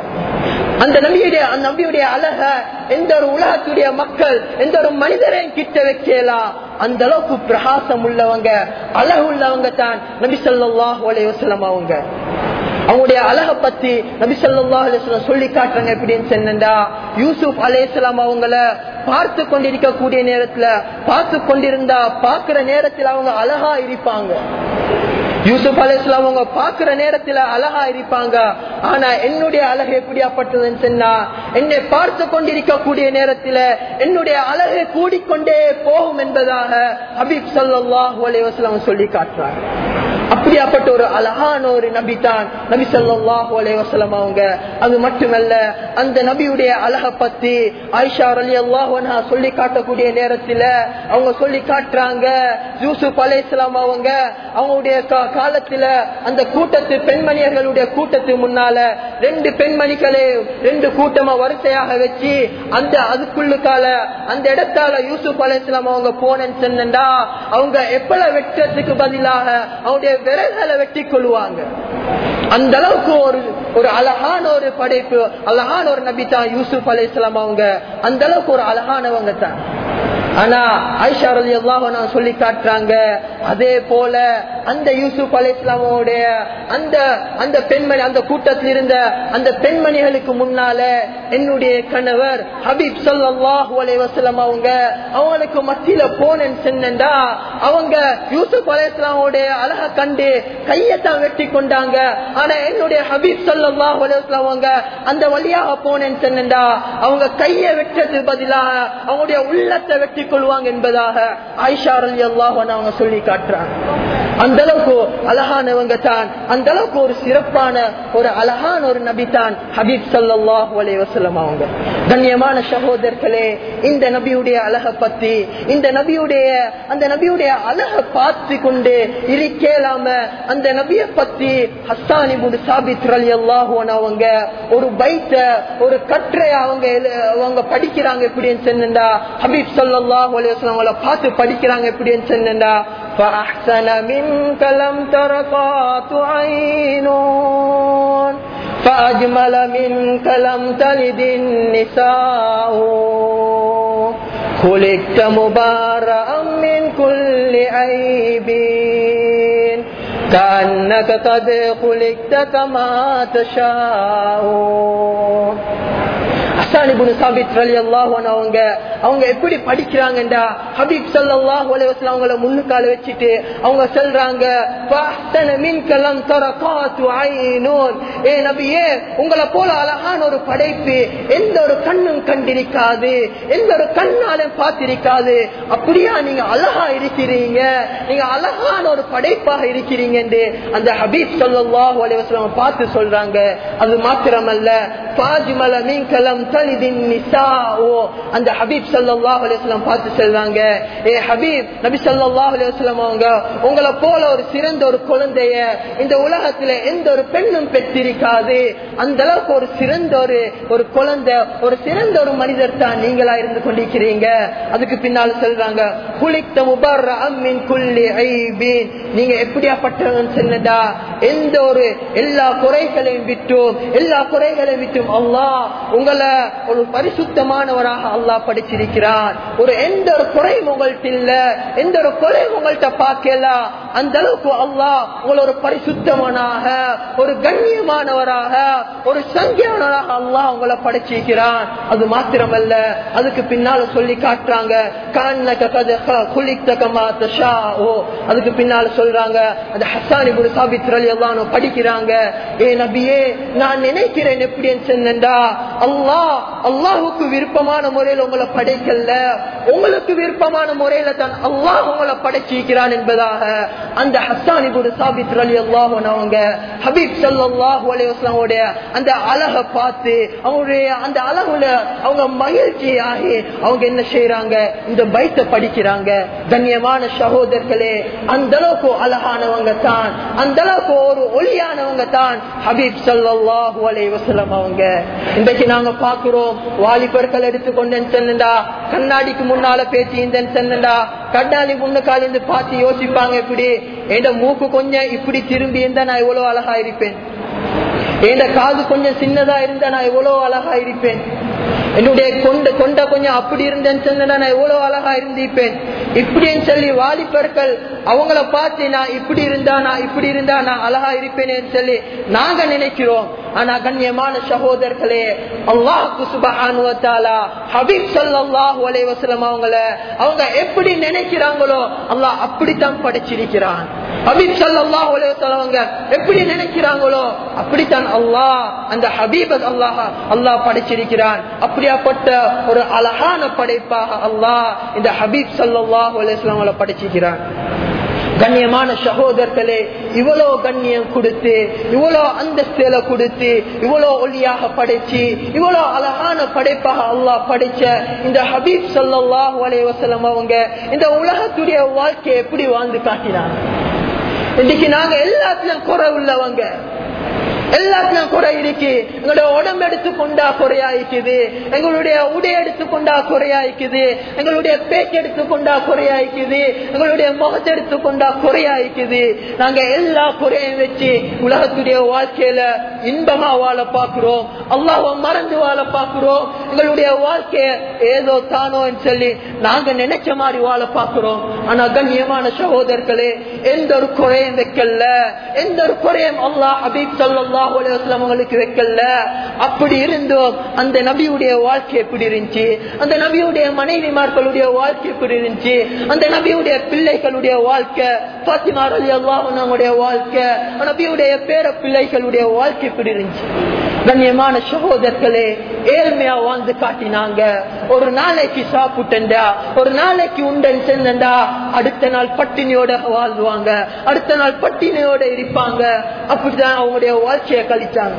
அந்த நபியுடைய அந்த நபியுடைய அழக எந்த ஒரு உலகத்துடைய மக்கள் எந்த ஒரு மனிதரையும் கிட்ட வைக்கலாம் அந்த அளவுக்கு பிரகாசம் உள்ளவங்க அழகு உள்ளவங்க தான் நபி சொல்லாஹ் அலைய வசலம் அவங்க. அவங்களுடைய அழகை பத்தி நபி சொல்லி காட்டுறாங்க. எப்படின்னு சொன்னா யூசுப் அலேஸ்லாம் அவங்கள பார்த்து கொண்டிருக்கக்கூடிய நேரத்துல பார்த்து கொண்டிருந்தா பாக்குற நேரத்தில் அவங்க அழகா இருப்பாங்க. யூசுப் அலேஸ்லாம் அவங்க பாக்குற நேரத்துல அழகா இருப்பாங்க. ஆனா என்னுடைய அழகு எப்படியாப்பட்டதுன்னு சொன்னா என்னை பார்த்து கொண்டிருக்கக்கூடிய நேரத்துல என்னுடைய அழகு கூடிக்கொண்டே போகும் என்பதாக ஹபீப் சல்லாஹூ அலைவாஸ்லாம் சொல்லி காட்டுறாங்க. அப்படியாப்பட்ட ஒரு அழகான ஒரு நபி தான் நபி சொல்லாஹு அலைவசலம் அவங்க. அது மட்டுமல்ல அந்த நபியுடைய அழக பத்தி ஆயிஷா அலி அல்லாஹா சொல்லி காட்டக்கூடிய நேரத்துல அவங்க சொல்லி காட்டுறாங்க. யூசுப் இஸ்லாம் அவங்க அவங்களுடைய காலத்துல அந்த கூட்டத்து பெண்மணியர்களுடைய கூட்டத்து முன்னால ரெண்டு பெண்மணிகளே ரெண்டு கூட்டமா வரிசையாக வச்சு அந்த அதுக்குள்ளுக்கால அந்த இடத்தால யூசுப் அலையாம் அவங்க போனேன்னு சொன்னா அவங்க எப்பல வெட்டுறதுக்கு பதிலாக அவங்களுடைய விரல்களை வெட்டி கொள்வாங்க அந்த அளவுக்கு ஒரு ஒரு அழகான ஒரு படைப்பு அழகான ஒரு நபி தான் யூசுப் அலி இஸ்லாம் அவங்க. அந்த அளவுக்கு ஒரு அழகானவங்க தான். ஆனா ஐஷா அலி அல்லாஹ் சொல்லி காட்டுறாங்க அதே போல அந்த யூசுப் அலி இஸ்லாமோடைய அந்த அந்த பெண்மணி அந்த கூட்டத்தில் இருந்த அந்த பெண்மணிகளுக்கு முன்னால என்னுடைய கணவர் ஹபீப் சல்லாஹூ அலி வசலம் அவங்க அவங்களுக்கு மத்தியில போனேன்னு சொன்னா அவங்க யூசுப் அலி இஸ்லாமோடைய அழக கண்டு கையத்தான் வெட்டி கொண்டாங்க. ஆனா என்னுடைய ஹபீப் சல்லாஹூ அலி வஸ்லாம் அவங்க அந்த வழியாக போனேன்னு சொன்னா அவங்க கையை வெட்டது பதிலாக அவங்களுடைய உள்ளத்தை வெட்டி கொள்வாங்க என்பதாக ஆயிஷா அலி அல்லாஹ் அவங்க சொல்லி காட்டுறாங்க. அந்த அளவுக்கு அழகானவங்க தான். அந்த அளவுக்கு ஒரு சிறப்பான ஒரு அழகான ஒரு நபி தான் ஹபீப் சல்லாஹூ அலி அவங்க. கண்ணியமான சகோதரர்களே இந்த நபியுடைய அழக பத்தி இந்த நபியுடைய அந்த நபியுடைய அழக பார்த்து கொண்டு இருக்கலாம அந்த நபிய பத்தி ஹஸ்தானி புடு சாபித் அலி அவங்க ஒரு பைத்த ஒரு கற்றை அவங்க அவங்க படிக்கிறாங்க எப்படின்னு சொன்னா ஹபீப் சல்லாஹூ அலி அவங்கள பார்த்து படிக்கிறாங்க எப்படின்னு சொன்னா فأحسن منك لم ترقات عين فأجمل منك لم تلد النساء. خلقت مبارأ من كل عيب. كأنك قد خلقت كما تشاء. அவங்க அவங்க எப்படி படிக்கிறாங்கடா ஹபீப் சல்லாஹ் அவங்கள முன்னுக்கால வச்சுட்டு அவங்க சொல்றாங்க உங்களை போல அழகான ஒரு படைப்பு எந்த ஒரு கண்ணும் கண்டிருக்காது எந்த ஒரு கண்ணாலும் பார்த்திருக்காது. அப்படியா நீங்க அழகா இருக்கிறீங்க நீங்க அழகான ஒரு படைப்பாக இருக்கிறீங்க என்று அந்த ஹபீப் சல்லாஹ் அலைவாஸ்லாம் பார்த்து சொல்றாங்க. அது மாத்திரமல்ல பாஜ்மல மீன்கலம் தலிதின் நிசாஓ அந்த ஹபீப் சல்லாஹ் அலையாம் பார்த்து சொல்றாங்க ஏ ஹபீப் நபி சல்லாஹ் அலையாம் அவங்க உங்களை போல ஒரு சிறந்த ஒரு குழந்தைய இந்த உலகத்துல எந்த ஒரு பெண்ணும் பெற்றிருக்காது. அந்த அளவுக்கு ஒரு சிறந்த ஒரு ஒரு குழந்தை ஒரு சிறந்த ஒரு மனிதர் தான் நீங்களா இருந்து கொண்டிருக்கிறீங்க. அதுக்கு பின்னால சொல்றாங்க குளித்த முபர் அம்மின் குள்ளி ஐபீன். நீங்க எப்படியாப்பட்டவன் சொன்னதா? எந்த ஒரு எல்லா குறைகளையும் விட்டும் எல்லா குறைகளையும் விட்டும் அல்லாஹ் உங்களை ஒரு பரிசுத்தமானவராக அல்லாஹ் படிச்சிருக்கிறான் ஒரு எந்த ஒரு குறையும் உங்கள்ட்ட இல்ல. எந்த ஒரு குறையும் உங்கள்ட்ட பார்க்கல. அந்த அளவுக்கு அல்லாஹ் உங்களை ஒரு பரிசுத்தவனாக ஒரு கண்ணியமானவராக ஒரு சங்கியானவராக அல்லாஹ் உங்களை படிச்சிருக்கிறான் அது மாத்திரமல்ல அதுக்கு பின்னால சொல்லி காட்டுறாங்க அதுக்கு பின்னால சொல்றாங்க அந்த ஹசானி குரு சாபித்ர அல்லானோ படிக்கிறாங்க ஏ நபியே நான் நினைக்கிறேன் எப்படி சொன்னா அல்லாஹ் அல்லாஹுக்கு விருப்பமான முறையில் உங்களை படைக்கல உங்களுக்கு விருப்பமான முறையில தான் அல்லாஹ் உங்களை படைச்சிருக்கிறான் என்பதாக அந்த ஹஸ்தானி குரு சாபித் அலி அன்ஹு ஹபீப் ஸல்லல்லாஹு அலைஹி அந்த அழக பார்த்து அவங்களுடைய அந்த அழகுல அவங்க மகிழ்ச்சி ஆகி அவங்க என்ன செய்யறாங்க இந்த பைத்தை படிக்கிறாங்க. தன்யமான சகோதரர்களே அந்த அளவுக்கு அழகானவங்க தான். அந்த அளவுக்கு ஒரு ஒளியானவங்க தான் ஹபீப் ஸல்லல்லாஹு அலைஹி வசலம் அவங்க. இன்றைக்கு நாங்க பார்க்கிறோம். வாலிபர்கள் எடுத்துக்கொண்டேன் சென்னண்டா கண்ணாடிக்கு முன்னால பேச்சு இருந்தேன் சென்னண்டா கண்ணாடி முன்னுக்கால இருந்து பார்த்து யோசிப்பாங்க இப்படி. என் மூக்கு கொஞ்சம் இப்படி திரும்பி இருந்தா நான் எவ்வளவு அழகா இருப்பேன்? என் காது கொஞ்சம் சின்னதா இருந்தா நான் எவ்வளவு அழகா இருப்பேன்? என்னுடைய கொண்ட கொண்ட கொஞ்சம் அப்படி இருந்தேன்னு சொன்னா நான் எவ்வளவு அழகா இருந்திருப்பேன்? இப்படின்னு சொல்லி வாலிபர்கள் அவங்கள பார்த்து நான் இப்படி இருந்தா நான் இப்படி இருந்தா நான் அழகா இருப்பேனேன்னு சொல்லி நாங்க நினைக்கிறோம். ஆனா கண்ணியமான சகோதரர்களே அல்லாஹுக்கு சுபஹானுவத்தாலா ஹபீப் ஸல்லல்லாஹு அலைஹி அவங்கள அவங்க எப்படி நினைக்கிறாங்களோ அல்லாஹ் அப்படித்தான் படைச்சிருக்கிறான். ஹபீப் ஸல்லல்லாஹு அலைஹி எப்படி நினைக்கிறாங்களோ அப்படித்தான் அல்லாஹ் அந்த ஹபீபத் அல்லாஹ் அல்லாஹ் படைச்சிருக்கிறான். அப்படியாப்பட்ட ஒரு அழகான படைப்பாக அல்லாஹ் இந்த ஹபீப் சல்லாஹ் அலைஹி படைச்சிருக்கிறான். கண்ணியமான சகோதரர்களே இவ்வளோ கண்ணியம் கொடுத்து இவ்வளோ அந்தஸ்தில கொடுத்து இவ்வளோ ஒளியாக படைச்சு இவ்வளோ அழகான படைப்பாக அல்லாஹ் படைச்ச இந்த ஹபீப் சல்லாஹ் அலைவசலம் அவங்க இந்த உலகத்துடைய வாழ்க்கையை எப்படி வாழ்ந்து காட்டினாங்க? இன்னைக்கு நாங்க எல்லாத்திலும் குறை உள்ளவங்க. எல்லாத்தையும் குறை இருக்கு. எங்களுடைய உடம்பு எடுத்துக்கொண்டா குறையாய்க்குது. எங்களுடைய உடை எடுத்துக்கொண்டா குறையாய்க்குது. எங்களுடைய பேச்சு எடுத்துக்கொண்டா குறையாய்க்குது. எங்களுடைய முகத்தை எடுத்துக்கொண்டா குறையாய்க்குது. நாங்க எல்லா குறையும் வச்சு உலகத்துடைய வாழ்க்கையில இன்பமா வாழ பாக்குறோம் அல்லாஹ் மறந்து வாழ பாக்குறோம் எங்களுடைய வாழ்க்கைய ஏதோ தானோன்னு சொல்லி நாங்க நினைச்ச மாதிரி வாழ பாக்குறோம் ஆனா கண்ணியமான சகோதரர்களே எந்த ஒரு குறையும் வைக்கல. எந்த ஒரு குறையும் அல்லாஹ் ஹபீப் சல்லாஹ் அவங்களுக்கு வைக்கல. அப்படி இருந்தோம். அந்த நபியுடைய வாழ்க்கை எப்படி இருந்துச்சு? அந்த நபியுடைய மனைவிமார்களுடைய வாழ்க்கை எப்படி இருந்துச்சு? அந்த நபியுடைய பிள்ளைகளுடைய வாழ்க்கை பாத்திமார் அலி அல்லாஹுடைய வாழ்க்கை நபியுடைய பேர பிள்ளைகளுடைய வாழ்க்கை எப்படி இருந்துச்சு? கண்ணியமான சகோதரர்களே ஏழ்மையா வாழ்ந்து காட்டினாங்க. ஒரு நாளைக்கு சாப்பிட்டா ஒரு நாளைக்கு உண்டன் சென்றா அடுத்த நாள் பட்டினியோட வாழ்வாங்க. அடுத்த நாள் பட்டினியோட இருப்பாங்க. அப்படிதான் அவங்களுடைய வாழ்க்கையை கழிச்சாங்க.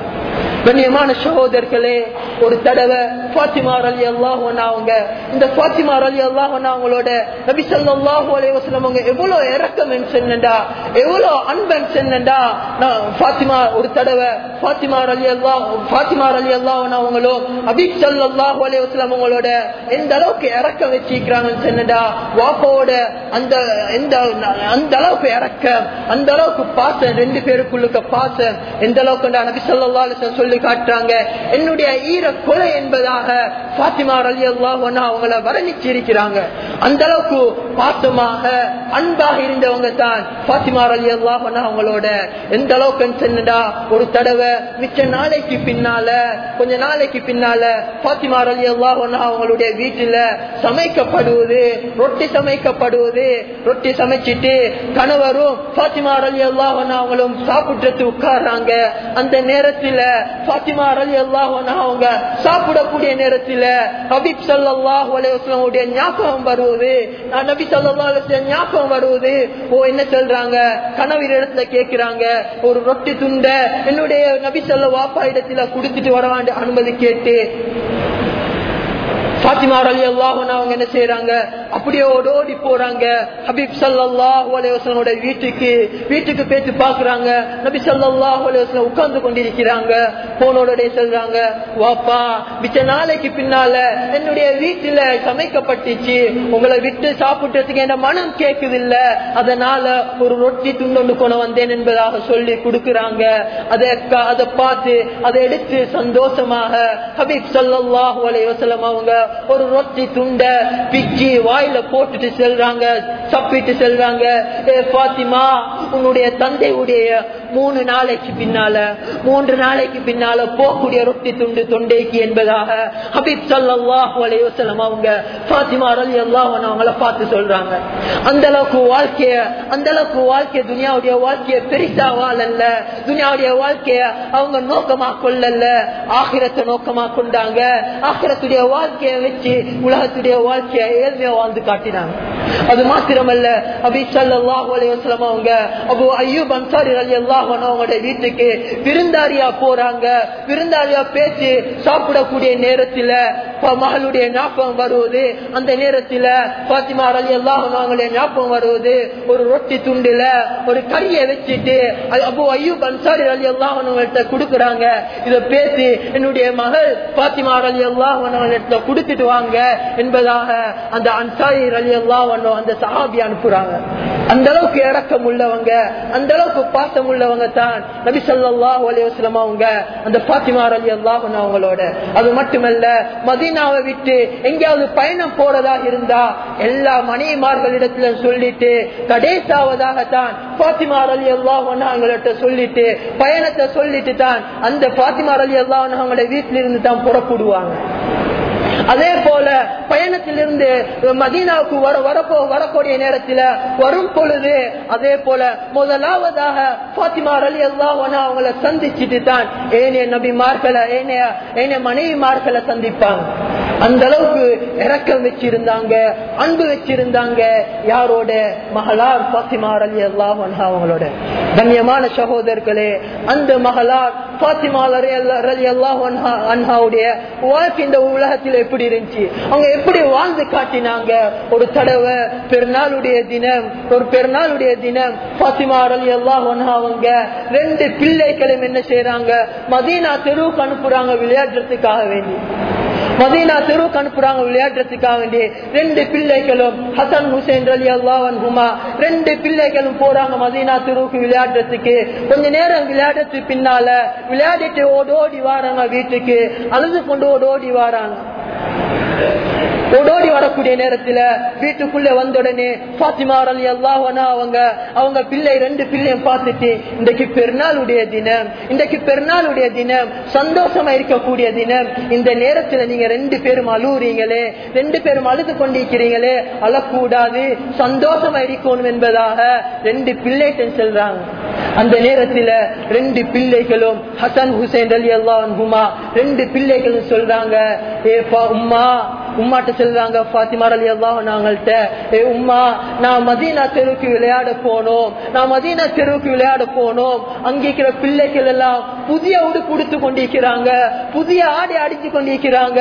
கண்ணியமான சகோதரர்களே ஒரு தடவை பாத்திமார் அலி அல்லாஹ் அவங்க இந்த பாத்திமார் அலி அல்லாஹ் அவங்களோட நபி சொல்லாஹு அலைவசலம் அவங்க எவ்வளவு இறக்கம் சொன்னண்டா எவ்வளவு அன்பன் சொன்னண்டா பாத்திமா ஒரு தடவை பாத்திமார் அலி அல்லாஹ் பாத்திமா அலி அல்லாஹ் அவங்களும் அபிக் சல்லாஹு அலைவசலம் அவங்களோட எந்த அளவுக்கு இறக்கம் வச்சிருக்கிறாங்கன்னு சொன்னடா வாப்பாவோட அந்த எந்த அந்த அளவுக்கு இறக்கம் அந்த அளவுக்கு பாசம் ரெண்டு பேருக்குள்ளுக்க பாசம் எந்த அளவுக்கு நபி சொல்லா சொல்லி காட்டுறாங்க. என்னுடைய ஈர கொலை என்பதாக பாத்திமா அலி அல்லாஹ் அவங்கள வர்ணிச்சு இருக்கிறாங்க அந்த அளவுக்கு பாத்தமாக அன்பாக இருந்தவங்க தான் பாத்திமா அலி அல்லாஹ் அவங்களோட. எந்த அளவுக்கு சொன்னடா ஒரு தடவை மிச்ச நாளைக்கு பின்னால கொஞ்ச நாளைக்கு பின்னால பாத்திமா அலி அல்லாஹ் அவங்களுடைய வீட்டுல சமைக்கப்படுவது ரொட்டி சமைக்கப்படுவது ரொட்டி சமைச்சிட்டு கணவரும் பாத்திமா அலி அல்லாஹ் அவங்களும் சாப்பிட்டு உட்கார்றாங்க. அந்த நேரத்துல பாத்திமா ரலி அல்லாஹ் அவங்க சாப்பிடக்கூடிய நேரத்தில் ஹபீப் சல்லாஹ் அலையுடைய ஞாபகம் வருவது நபி சல்லா ஞாபகம் வருவது ஓ என்ன சொல்றாங்க? கணவர் இடத்துல கேட்கிறாங்க ஒரு ரொட்டி துண்ட என்னுடைய நபி சொல்ல வாப்பா இடத்துல குடுத்துட்டு வர வேண்டிய அனுமதி கேட்டு பாத்திமா அலி அவங்க என்ன செய்யறாங்க அப்படியே ஓடோடி போறாங்க. ஹபீப் சல்லாஹ் அலையோட வீட்டுக்கு வீட்டுக்கு பேச்சு பாக்குறாங்க நபி சல்லாஹ் அலையோஸ்லம் உட்கார்ந்து கொண்டிருக்கிறாங்க. போனோட சொல்றாங்க வாப்பா மிச்ச நாளைக்கு பின்னால என்னுடைய வீட்டுல சமைக்கப்பட்டுச்சு. உங்களை விட்டு சாப்பிட்டதுக்கு என்ன மனம் கேக்குது அதனால ஒரு ரொட்டி துண்டு கொண்டு வந்தேன் என்பதாக சொல்லி கொடுக்கிறாங்க. அதை அதை பார்த்து அதை எடுத்து சந்தோஷமாக ஹபீப் சல்லாஹ் அலையோசலம் அவங்க ஒரு ரொட்டி துண்ட பிச்சு வாயில போட்டுட்டு செல்றாங்க சப்பிட்டு செல்றாங்க. ஏ பாத்திமா உன்னுடைய தந்தையுடைய மூணு நாளைக்கு பின்னால மூன்று நாளைக்கு பின்னால போகக்கூடிய ரொட்டி துண்டு தொண்டைக்கு என்பதாக ஹபீப் சல்லாஹூ அலைவசலம் அவங்க பாத்திமா அலி அல்லாஹ் அவங்கள பார்த்து சொல்றாங்க. அந்த அளவுக்கு வாழ்க்கைய அந்த அளவுக்கு வாழ்க்கைய துனியாவுடைய வாழ்க்கைய பெரிசா வாழல்ல துனியாவுடைய வாழ்க்கைய அவங்க நோக்கமா கொள்ளல. ஆகிரத்தை நோக்கமா கொண்டாங்க. ஆகிரத்துடைய வாழ்க்கைய வச்சு உலகத்துடைய வாழ்க்கைய ஏழ்மையா வாழ்ந்து காட்டினாங்க. அது மாத்திரமல்ல அபி சல்லாஹ் அலைவசலம் அவங்க அபு ஐயூப் அன்சாரி அலி அல்லாஹ் அவங்களுடைய வீட்டுக்கு. விருந்தாரியா போறாங்க. விருந்தாரியா பேசி சாப்பிடக்கூடிய நேரத்துல மகளுடைய ஞாபகம் வருவது. அந்த நேரத்துல பாத்திமா அலி அல்லாஹ் அவங்களுடைய ஞாபகம் வருவது. ஒரு ரொட்டி துண்டுல ஒரு கறியை வச்சுட்டு அப்போ ஐயூப் அன்சாரி அலி அல்லாஹனவங்கள்ட்ட கொடுக்குறாங்க. இதை பேசி என்னுடைய மகள் பாத்திமா அலி அல்லாஹனவங்கள்ட்ட கொடுத்துட்டு வாங்க என்பதாக அந்த அன்சாரி அலி அல்லாஹ் அந்த சஹாபி அனுப்புறாங்க. அந்த அளவுக்கு இறக்கம் உள்ளவங்க. அந்த அளவுக்கு பாசம் உள்ளவங்க. தான். நபி சொல்லாஹ் அலையம் அவங்க அந்த பாத்திமார் அலி அல்லாஹ் அவங்களோட. அது மட்டுமல்ல மதீனாவை விட்டு எங்கேயாவது பயணம் போறதா இருந்தா எல்லா மணிமார்களிடத்துல சொல்லிட்டு கடைசாவதாகத்தான் பாத்திமார் அலி அல்லாஹ் அவங்கள்ட்ட சொல்லிட்டு பயணத்தை சொல்லிட்டு தான் அந்த பாத்திமார் அலி அல்லாஹ் அவங்களோட வீட்டிலிருந்து தான் புறப்படுவாங்க. அதே போல பயணத்திலிருந்து மதீனாவுக்கு வர வரப்போ வரக்கூடிய நேரத்தில் வரும் பொழுது அதே போல முதலாவதாக பாத்திமா அலி அல்லாஹ் அவங்கள சந்திச்சுட்டு தான் ஏனைய நபிமார்களை ஏனைய ஏனைய மனைவிமார்களை சந்திப்பாங்க. அந்த அளவுக்கு இறக்கம் வச்சிருந்தாங்க அன்பு வச்சிருந்தாங்க யாரோட? மகளார் பாத்திமா அலி அல்லாஹ் அவங்களோட. கண்ணியமான சகோதரர்களே அந்த மகளார் பாத்திமா அலி அல்லாஹ் அன்ஹாவுடைய வாழ்க்கை இந்த உலகத்தில் எப்படி இருந்துச்சு? அவங்க எப்படி வாழ்ந்து காட்டினாங்க? ஒரு தடவை பெருநாளுடைய தினம் ஒரு பெருநாளுடைய தினம் பாத்திமா எல்லாம் ஒன்னாவங்க ரெண்டு பிள்ளைகளும் என்ன செய்யறாங்க மதீனா தெருவுக்கு அனுப்புறாங்க விளையாடுறதுக்காக வேண்டி. மதீனா தெருவுக்கு அனுப்புறாங்க விளையாடுறதுக்காக வேண்டி. ரெண்டு பிள்ளைகளும் ஹசன் ஹுசேன் அலி அல்லாவன் ஹுமா ரெண்டு பிள்ளைகளும் போறாங்க மதீனா தெருவுக்கு விளையாடுறதுக்கு கொஞ்ச நேரம் விளையாடுறதுக்கு பின்னால விளையாடிட்டு ஓடோடி வாராங்க வீட்டுக்கு. அழுது கொண்டு ஓடோடி வாராங்க. ஓடோடி வரக்கூடிய நேரத்துல வீட்டுக்குள்ளே வந்த உடனே பாத்திமா அலி அல்லாஹனா அவங்க அவங்க பிள்ளை ரெண்டு பிள்ளையும் பார்த்துட்டு இன்றைக்கு பெருநாளுடைய தினம் இன்றைக்கு பெருநாளுடைய தினம் சந்தோஷமா இருக்கக்கூடிய தினம் இந்த நேரத்துல நீங்க ரெண்டு பேரும் அழுவுறீங்களே ரெண்டு பேரும் அழுது கொண்டிருக்கிறீங்களே அழக்கூடாது சந்தோஷமா இருக்கணும் என்பதாக ரெண்டு பிள்ளைகள் செல்றாங்க. அந்த நேரத்துல ரெண்டு பிள்ளைகளும் ஹசன் ஹுசைன் அலி அல்லா ரெண்டு பிள்ளைகளும் சொல்றாங்க ஏப்பா உமா உம்மாட்ட சொல்றாங்க பாத்திமா அலி அல்லாஹ் நாங்கள்ட்ட ஏ உம்மா நான் மதீனா தெருவுக்கு விளையாட போனோம் நான் மதீனா தெருவுக்கு விளையாட போனோம். அங்கிருக்கிற பிள்ளைகள் எல்லாம் புதிய உடு கொடுத்து கொண்டிருக்கிறாங்க புதிய ஆடை அடிச்சு கொண்டிருக்கிறாங்க.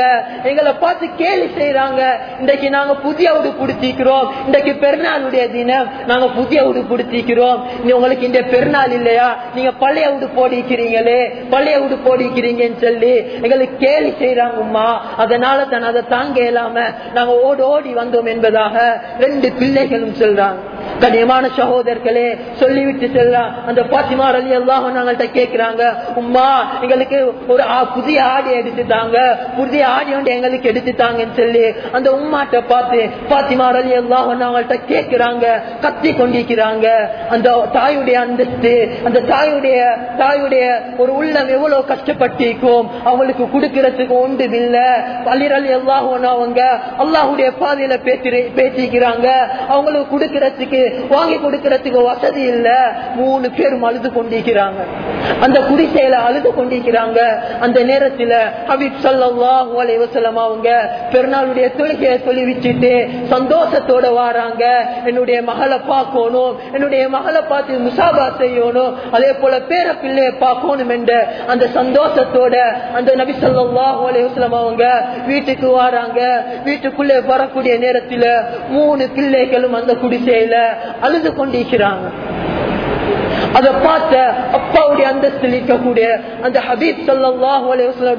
எங்களை பார்த்து கேலி செய்யறாங்க இன்றைக்கு நாங்க புதிய உடு கொடுத்திருக்கிறோம் இன்றைக்கு பெருநாளுடைய தினம். நாங்க புதிய உடு கொடுத்திருக்கிறோம் உங்களுக்கு இந்த பெருநாள் இல்லையா? நீங்க பழைய உடு போடிக்கிறீங்களே பழைய உடு போடிக்கிறீங்கன்னு சொல்லி எங்களுக்கு கேலி செய்யறாங்கம்மா அதனால தான் அதை தாங்க இயலாம நாங்க ஓடி ஓடி வந்தோம் என்பதாக ரெண்டு பிள்ளைகளும் சொல்றாங்க. கண்ணியமான சகோதரர்களே சொல்லிவிட்டு செல்றான் அந்த பாத்திமா அலி அல்லாஹ் நாங்கள்ட்ட கேட்கிறாங்க உம்மா எங்களுக்கு ஒரு புதிய ஆடி எடுத்துட்டாங்க புதிய ஆடி வந்து எங்களுக்கு எடுத்துட்டாங்கன்னு சொல்லி அந்த உம்மாட்ட பார்த்து பாத்திமா அலி அல்லாஹ் நாங்கள்ட்ட கேட்கிறாங்க கத்தி கொண்டிருக்கிறாங்க. அந்த தாயுடைய அந்தஸ்து அந்த தாயுடைய தாயுடைய ஒரு உள்ளம் எவ்வளவு கஷ்டப்பட்டிருக்கும் அவங்களுக்கு கொடுக்கறதுக்கு ஒன்று இல்லை. பள்ளிர் அலி அல்லாஹ் அவங்க அல்லாஹுடைய பாதையில பேசி பேசிக்கிறாங்க. அவங்களுக்கு கொடுக்கறதுக்கு வாங்கி கொடுக்கறதுக்கு வசதி இல்ல. மூணு பேரும் அழுது கொண்டிருக்கிறாங்க. அந்த குடிசையில அழுது கொண்டிருக்கிறாங்க. அந்த நேரத்துல ஹபீப் சல்லாஹூ அலைவசலம் அவங்க பெருநாளுடைய தொழுகையை தொழிவிச்சுட்டு சந்தோஷத்தோட வாராங்க. என்னுடைய மகளை பார்க்கணும். என்னுடைய மகளை பார்த்து முசாபா செய்யணும். அதே போல பேர பிள்ளைய பார்க்கணும் என்ற அந்த சந்தோஷத்தோட அந்த நபி சொல்லாஹூ அலைவசலம் அவங்க வீட்டுக்கு வாராங்க. வீட்டுக்குள்ளே வரக்கூடிய நேரத்துல மூணு பிள்ளைகளும் அந்த குடிசையில அழுது கொண்டிருக்கிறாங்க. அதை பார்த்த அப்பாவுடைய அந்தஸ்தில் இருக்கக்கூடிய அந்த ஹபீப் சல்லாஹூ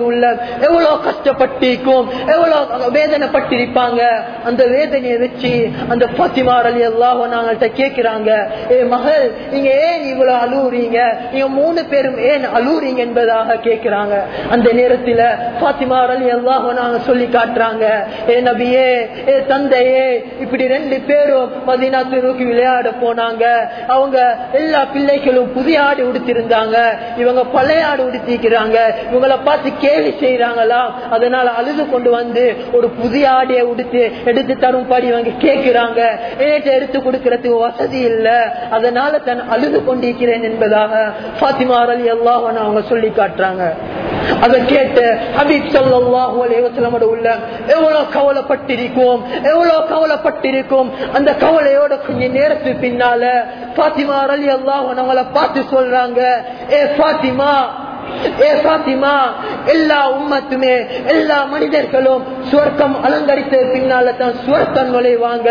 உள்ள எவ்வளவு கஷ்டப்பட்டிருக்கும் எவ்வளவு வேதனைப்பட்டிருப்பாங்க. அந்த வேதனையை வச்சு அந்த பாத்திமார் அலி அல்லாஹ் நாங்கள்கிட்ட கேட்கிறாங்க ஏ மகள் நீங்க ஏன் இவ்வளவு அழுவுறீங்க? நீங்க மூணு பேரும் ஏன் அழுவுறீங்க? என்பதாக கேட்கிறாங்க. அந்த நேரத்துல பாத்திமார் அலி அல்லாஹ் நாங்க சொல்லி காட்டுறாங்க ஏ நபியே ஏ தந்தையே இப்படி ரெண்டு பேரும் மதினாத்து நோக்கி விளையாட போனாங்க. அவங்க எல்லா பிள்ளைகளும் புதிய ஆடு உடுத்திருந்தாங்க. இவங்க பழைய ஆடு உடுத்திக்கிறாங்க இவங்களை பார்த்து கேலி செய்யறாங்களா அதனால அழுது கொண்டு வந்து ஒரு புதிய ஆடையை உடுத்து எடுத்து தரும்படி இவங்க கேட்கிறாங்க. ஏற்ற எடுத்து கொடுக்கறதுக்கு வசதி இல்ல. அதனால தன் அழுது கொண்டிருக்கிறேன் என்பதாக பாத்திமாரல் எல்லாம் அவங்க சொல்லி காட்டுறாங்க. அதை கேட்டு ஹபீப் சல்லாஹூ அலைவசலமோட உள்ள எவ்வளவு கவலைப்பட்டிருக்கும் எவ்வளவு கவலைப்பட்டிருக்கும்? அந்த கவலையோட கொஞ்ச நேரத்துக்கு பின்னால பாத்திமா அலி அல்லாஹ் நம்மளை பார்த்து சொல்றாங்க ஏ பாத்திமா ஏ எல்லா உம்மத்துமே எல்லா மனிதர்களும் சுவர்க்கம் அலங்கரித்து பின்னால தான் சுவர்க்கம் நுழைவாங்க.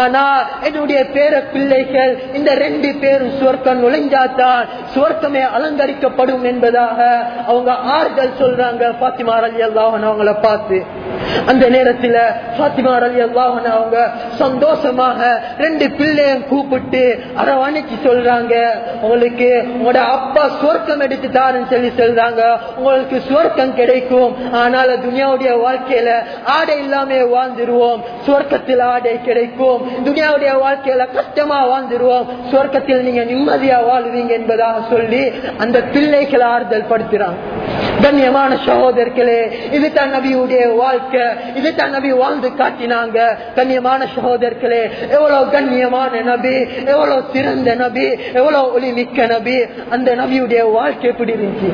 ஆனா என்னுடைய பேர பிள்ளைகள் இந்த ரெண்டு பேரும் சுவர்க்கம் நுழைஞ்சாத்தான் சுவர்க்கமே அலங்கரிக்கப்படும் என்பதாக அவங்க ஆறுதல் சொல்றாங்க. பாத்திமா அலி அல்லாஹன் அவங்கள பார்த்து. அந்த நேரத்துல பாத்திமா அலி அல்லாஹன் அவங்க சந்தோஷமாக ரெண்டு பிள்ளையும் கூப்பிட்டு அரவணைக்கு சொல்றாங்க. உங்களுக்கு உங்களோட அப்பா சுவர்க்கம் எடுத்து தாருன்னு சொல்லி சொல்றாங்க உங்களுக்கு சுவர்க்கம் கிடைக்கும். ஆனால துனியாவுடைய வாழ்க்கையில ஆடை இல்லாம வாழ்ந்துருவோம். சுவர்க்கத்தில் ஆடை கிடைக்கும். துனியாவுடைய வாழ்க்கையில கஷ்டமா வாழ்ந்துருவோம். சுவர்க்கத்தில் நீங்க நிம்மதியா வாழ்வீங்க என்பதாக சொல்லி அந்த பிள்ளைகளை ஆறுதல் படுத்துறாங்க. கண்ணியமான சகோதரர்களே இது தான் நபியுடைய வாழ்க்கை. இது தான் நபி வாழ்ந்து காட்டினாங்க. கண்ணியமான சகோதரர்களே எவ்வளவு கண்ணியமான நபி எவ்வளவு சிறந்த நபி எவ்வளவு ஒளி மிக்க நபி அந்த நபியுடைய வாழ்க்கை எப்படி இருந்துச்சு?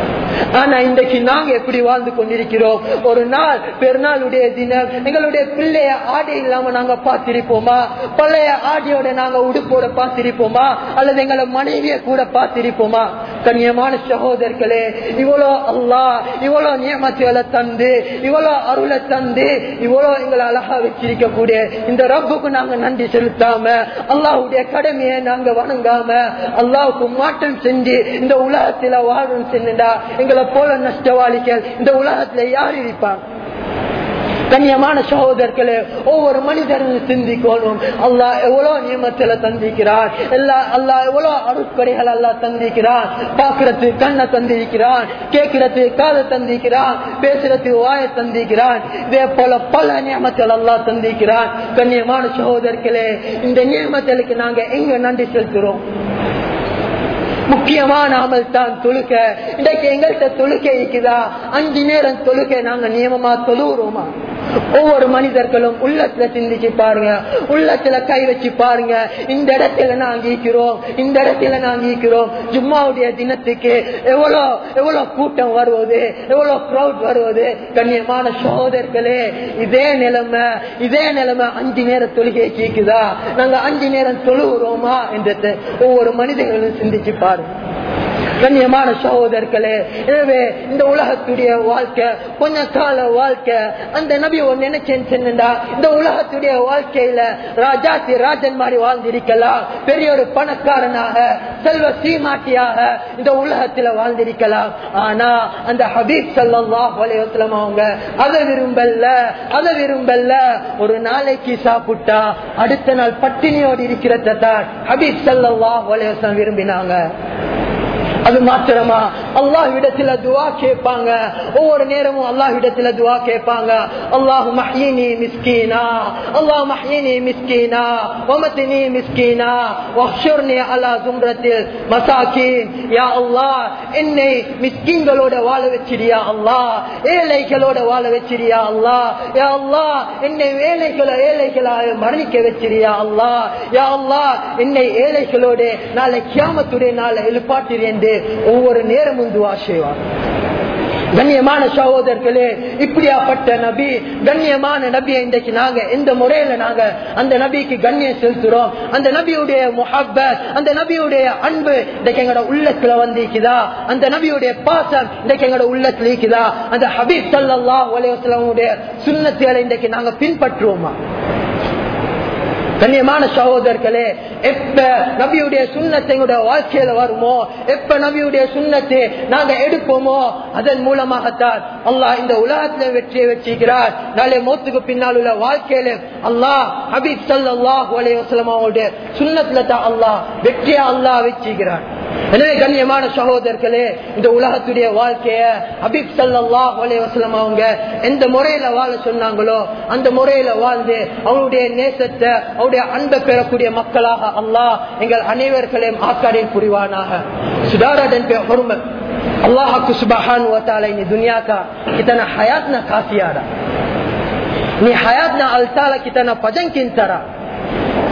ஆனா இன்றைக்கு நாங்க எப்படி வாழ்ந்து கொண்டிருக்கிறோம்? ஒரு நாள் பெருநாளுடைய தினம். எங்களுடைய பிள்ளைய ஆடை இல்லாம நாங்க பார்த்திருப்போமா? பழைய ஆடையோட நாங்க உடுப்போட பார்த்திருப்போமா? அல்லது எங்களை மனைவிய கூட பார்த்திருப்போமா? கண்ணியமான சகோதரர்களே இவ்வளோ அல்லா இவ்வளோ நியமத்துகளை தந்து இவ்வளோ அருளை தந்து இவ்வளோ எங்களை அழகா வச்சிருக்க கூடிய இந்த ரப்புக்கு நாங்க நன்றி செலுத்தாம அல்லாஹுடைய கடமையை நாங்க வணங்காம அல்லாவுக்கு மாற்றம் செஞ்சு இந்த உலகத்துல வாழும் சென்னுடா உங்களை போல நஷ்டவாளிகள் இந்த உலகத்துல யார் இருப்பாங்க? கண்ணியமான சகோதரர்களே ஒவ்வொரு மனிதரும் சிந்திக்கணும். அல்லா எவ்வளவு நியமத்துல தந்திக்கிறான் எல்லா அல்லா எவ்வளவு அருட்கொடைகள் அல்லா தந்திக்கிறான் பாக்குறது கண்ணை தந்திருக்கிறான் கேட்கறது காதை தந்திக்கிறான் பேசுறது வாயை தந்திக்கிறான் இதே போல பல நியமத்தில் அல்லா தந்திக்கிறான் கண்ணியமான சகோதரர்களே இந்த நியமத்தலுக்கு நாங்க எங்க நன்றி செலுத்துறோம்? முக்கியமா நாமல் தான் தொழுக. இன்றைக்கு எங்கள்கிட்ட தொழுகை இருக்குதா? அஞ்சு நேரம் தொழுக்க நாங்க நியமமா தொழுகிறோமா? ஒவ்வொரு மனிதர்களும் உள்ளத்துல சிந்திச்சு பாருங்க. உள்ளத்துல கை வச்சு பாருங்க. இந்த இடத்துல நாங்க ஈக்கிறோம் இந்த இடத்துல நாங்க ஈக்கிறோம் ஜும்மாவுடைய தினத்துக்கு எவ்வளவு எவ்வளவு கூட்டம் வருவது எவ்வளவு க்ரௌட் வருவது. கண்ணியமான சகோதரர்களே இதே நிலைமை இதே நிலைமை அஞ்சு நேரம் தொழுகை கீக்குதா நாங்க அஞ்சு நேரம் தொழுகிறோமா? என்றது ஒவ்வொரு மனிதர்களும் சிந்திச்சு பாருங்க. கண்ணியமான சகோதரர்களே. எனவே இந்த உலகத்துடைய வாழ்க்கை கொஞ்ச கால வாழ்க்கை அந்த நபி ஒன்னு நினைச்சேன் சொன்னா இந்த உலகத்துடைய வாழ்க்கையில ராஜாத்தி ராஜன் மாதிரி வாழ்ந்திருக்கலாம். பெரிய ஒரு பணக்காரனாக செல்வ சீமாட்டியாக இந்த உலகத்துல வாழ்ந்திருக்கலாம். ஆனா அந்த ஹபீப் சல்லாஹ் வலையத்துல அவங்க அதை விரும்பல அதை விரும்பல. ஒரு நாளைக்கு சாப்பிட்டா அடுத்த நாள் பட்டினியோடு இருக்கிறத தான் ஹபீப் சல்லாஹ் வலையம் விரும்பினாங்க. அது மாத்திரமா? அல்லாஹ் இடத்துல துவா கேட்பாங்க. ஒவ்வொரு நேரமும் அல்லாஹ் இடத்துல துவா கேட்பாங்க. அல்லாஹ் மஹ்யினி மிஸ்கீனா. அல்லாஹ் மஹ்யினி மிஸ்கீனா. வமத்தினி மிஸ்கீனா. வஹ்ஷுர்னி அலா ஜும்ரத்தில் மசாகின் யா அல்லாஹ் என்னை மிஸ்கீன்களோட வாழ வச்சிரியா அல்லாஹ்? ஏழைகளோட வாழ வச்சிரியா அல்லாஹ்? யா அல்லாஹ் என்னை ஏழைகள ஏழைகளாக மரணிக்க வச்சிரியா அல்லாஹ்? யா அல்லாஹ் என்னை ஏழைகளோட நாளை கியாமத்துடைய நாளை எழுப்பாட்டிறேன் செய்து ஒவ்வொரு நேரமும் துவா செய்வார். கண்ணியமான சகோதரர்களே இப்படியாப்பட்ட நபி கண்ணியமான நபியை இன்றைக்கு நாங்க எந்த முறையில நாங்க அந்த நபிக்கு கண்ணியம் செலுத்துறோம். அந்த நபியுடைய முஹப்பத் அந்த நபியுடைய அன்பு இன்றைக்கு எங்களோட உள்ளத்துல வந்திருக்குதா? அந்த நபியுடைய பாசம் இன்றைக்கு எங்களோட உள்ளத்துல இருக்குதா? அந்த ஹபீப் சல்லா உலகத்துடைய சுண்ணத்துகளை இன்றைக்கு நாங்க பின்பற்றுவோமா? கண்ணியமான சகோதரர்களே எப்ப நபியுடைய சுண்ணத்தை வாழ்க்கையில வருமோ? எப்ப நபியுடைய சுண்ணத்தை நாங்க எடுப்போமோ? அதன் மூலமாகத்தான் அல்லாஹ் இந்த உலகத்துல வெற்றியை வச்சிருக்கிறார் நாளை மோத்துக்கு பின்னால் உள்ள வாழ்க்கையில அல்லாஹ் ஹபீப் சல்லாஹ் அலையம் அவங்களுடைய சுண்ணத்துல தான் அல்லாஹ் வெற்றியா அல்லாஹ் வச்சிருக்கிறார் எனவே கண்ணியமான சகோதரர்களே இந்த உலகத்துடைய வாழ்க்கைய அபிப் சல்லாஹ் அலையம் அவங்க எந்த முறையில வாழ சொன்னாங்களோ அந்த முறையில வாழ்ந்து அவங்களுடைய நேசத்தை அவருடைய அன்பை பெறக்கூடிய மக்களாக அல்லாஹ் எங்கள் அனைவர்களையும் ஆக்காரில் புரிவானாக சுதாரதன் பே ஹொருமன் அல்லாஹாக்கு சுபஹான் ஓத்தால இனி துன்யாக்கா இத்தனை ஹயாத்ன காசியாரா நீ ஹயாத்ன அல்தால கித்தனை பஜங்கின்றரா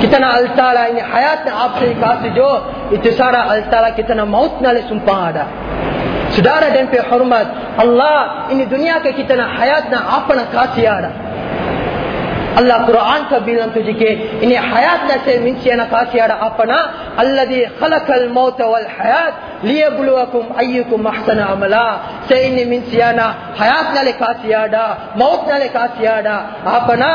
கித்தனை அல்தால இனி ஹயாத்ன ஆப்சரி காசிஜோ இத்துசாரா அல்தால கித்தனை மவுத் நாளை சும்பாடா சுதாரதன் பே ஹொருமன் அல்லாஹ் இனி துன்யாக்கா கித்தனை ஹயாத்ன ஆப்பன காசியாரா அல்லாஹ் குரான் கபீரம் துஜிக்கே இனி ஹயாத் நசே மின்சியன காசியாட அப்பனா அல்லது ஹலக்கல் மௌத்த வல் ஹயாத் லியபுலுவக்கும் ஐயுக்கும் அஹ்சன அமலா. செய்னி மின்சியானா ஹயாத் நாளே காசியாடா மௌத் நாளே காசியாடா ஆப்பனா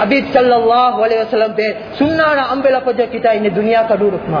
حبیب صلی اللہ علیہ وسلم پہ سنانا دنیا کا ڈورکما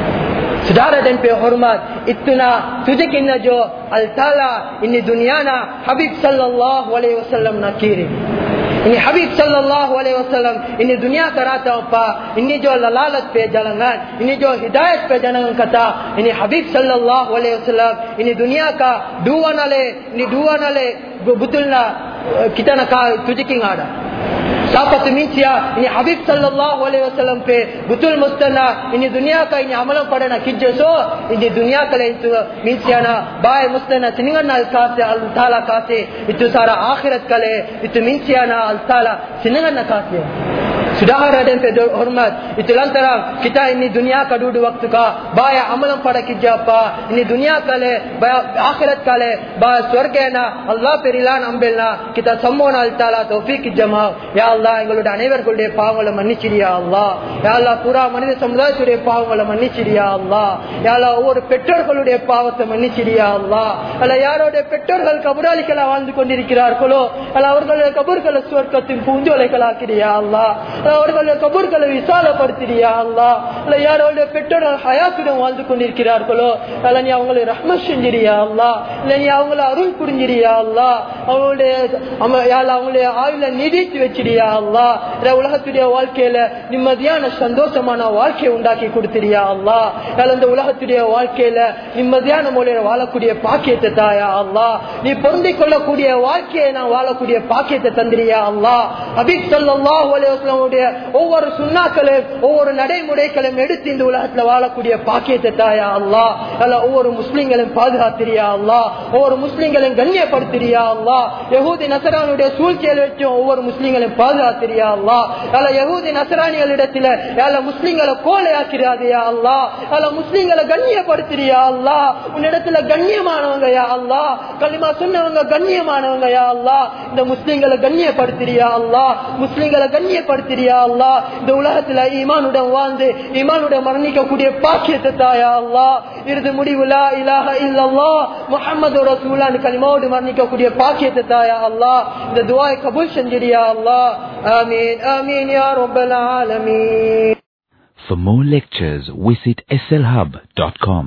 Saudara dan pehormat, ituna na tujuh kena jo altala ini duniana Habib sallallahu alaihi wasallam na kiri. Ini Habib sallallahu alaihi wasallam ini dunia terata apa? Ini jo lalalat pe jalanan, ini jo hidayat pe jalanan kata. Ini Habib sallallahu alaihi wasallam ini dunia ka dua nale, ini dua nale betul eh, kita nak ka ada. Mincia ini Habib sallallahu alaihi wasallam pe betul mustana ini dunia ka ini amalan pada nak kijjo so ini dunia kala itu mincia na bae mustana siningan na kase al taala kase itu sara akhirat kale itu mincia na al taala siningan na kase Saudara dan pedor hormat itu lantaran kita ini dunia ka duduk waktu ka baya amalan pada kijja apa ini dunia kale baya akhirat kale baya surga na Allah perilan ambelna kita semua al taala taufik jama ya Allah எங்களுடைய அனைவர்களுடைய பாவங்களை மன்னிச்சிரியா அல்லா யா அல்லா பூரா மனித சமுதாயத்துடைய பாவங்களை மன்னிச்சிரியா அல்லா யா அல்லா ஒவ்வொரு பெற்றோர்களுடைய பாவத்தை மன்னிச்சிரியா அல்லா அல்ல யாருடைய பெற்றோர்கள் கபுராளிகளா வாழ்ந்து கொண்டிருக்கிறார்களோ அல்ல அவர்களுடைய கபூர்களை சுவர்க்கத்தின் பூஞ்சோலைகளாக்கிறியா அல்லா அவர்களுடைய கபூர்களை விசாலப்படுத்திறியா அல்லா இல்ல யாரோட பெற்றோர்கள் ஹயாத்துடன் வாழ்ந்து கொண்டிருக்கிறார்களோ? அல்ல நீ அவங்களை ரஹ்ம செஞ்சிரியா அல்லா இல்ல நீ அவங்களை அருள் புரிஞ்சிரியா அல்லா அவங்களுடைய அவங்களுடைய ஆயுள நீடித்து வச்சிரியா அல்லா உலகத்துடைய வாழ்க்கையில நிம்மதியான சந்தோஷமான வாழ்க்கையை உண்டாக்கி கொடுத்திரியா அல்லா இந்த உலகத்துடைய வாழ்க்கையில நிம்மதியான முறையில வாழக்கூடிய பாக்கியத்தை தாயா அல்லா நீ பொருந்திக் கொள்ளக்கூடிய வாழ்க்கையை நான் வாழக்கூடிய பாக்கியத்தை தந்திரியா அல்லா அபிக் சொல்லாஹுடைய ஒவ்வொரு சுண்ணாக்களும் ஒவ்வொரு நடைமுறைகளும் எடுத்து இந்த உலகத்துல வாழக்கூடிய பாக்கியத்தை தாயா அல்லா அல்ல ஒவ்வொரு முஸ்லிம்களையும் பாதுகாத்திரியா அல்லா ஒவ்வொரு முஸ்லிம்களையும் கண்ணியப்படுத்திரியா அல்லா யகூதி நசரானுடைய சூழ்ச்சியில் வச்சும் ஒவ்வொரு முஸ்லிம்களையும் பாதுகாத்திரியா அல்லா அல்ல யகூதி நசராணிகளிடத்துல அல்ல முஸ்லிம்களை கோலையாக்கிறாதியா அல்லா அல்ல முஸ்லிம்களை கண்ணியப்படுத்திரியா அல்லா உன்னிடத்துல கண்ணியமானவங்க யா அல்லா களிமா சொன்னவங்க கண்ணியமானவங்க யா அல்லா இந்த முஸ்லிம்களை கண்ணியப்படுத்திரியா அல்லா முஸ்லிம்களை கண்ணியப்படுத்திரியா செய்தியா அல்லா இந்த உலகத்துல ஈமானுடன் வாழ்ந்து ஈமானுடன் மரணிக்கக்கூடிய பாக்கியத்தை தாயா அல்லா இறுதி முடிவுல இலாக இல்லல்லா முகமது ரசூலான்னு கலிமாவோடு மரணிக்கக்கூடிய பாக்கியத்தை தாயா அல்லா இந்த துவாயை கபூல் செஞ்சிடியா அல்லா ஆமீன் ஆமீன் யா ரப்பல் ஆலமீன் For more lectures, visit slhub.com.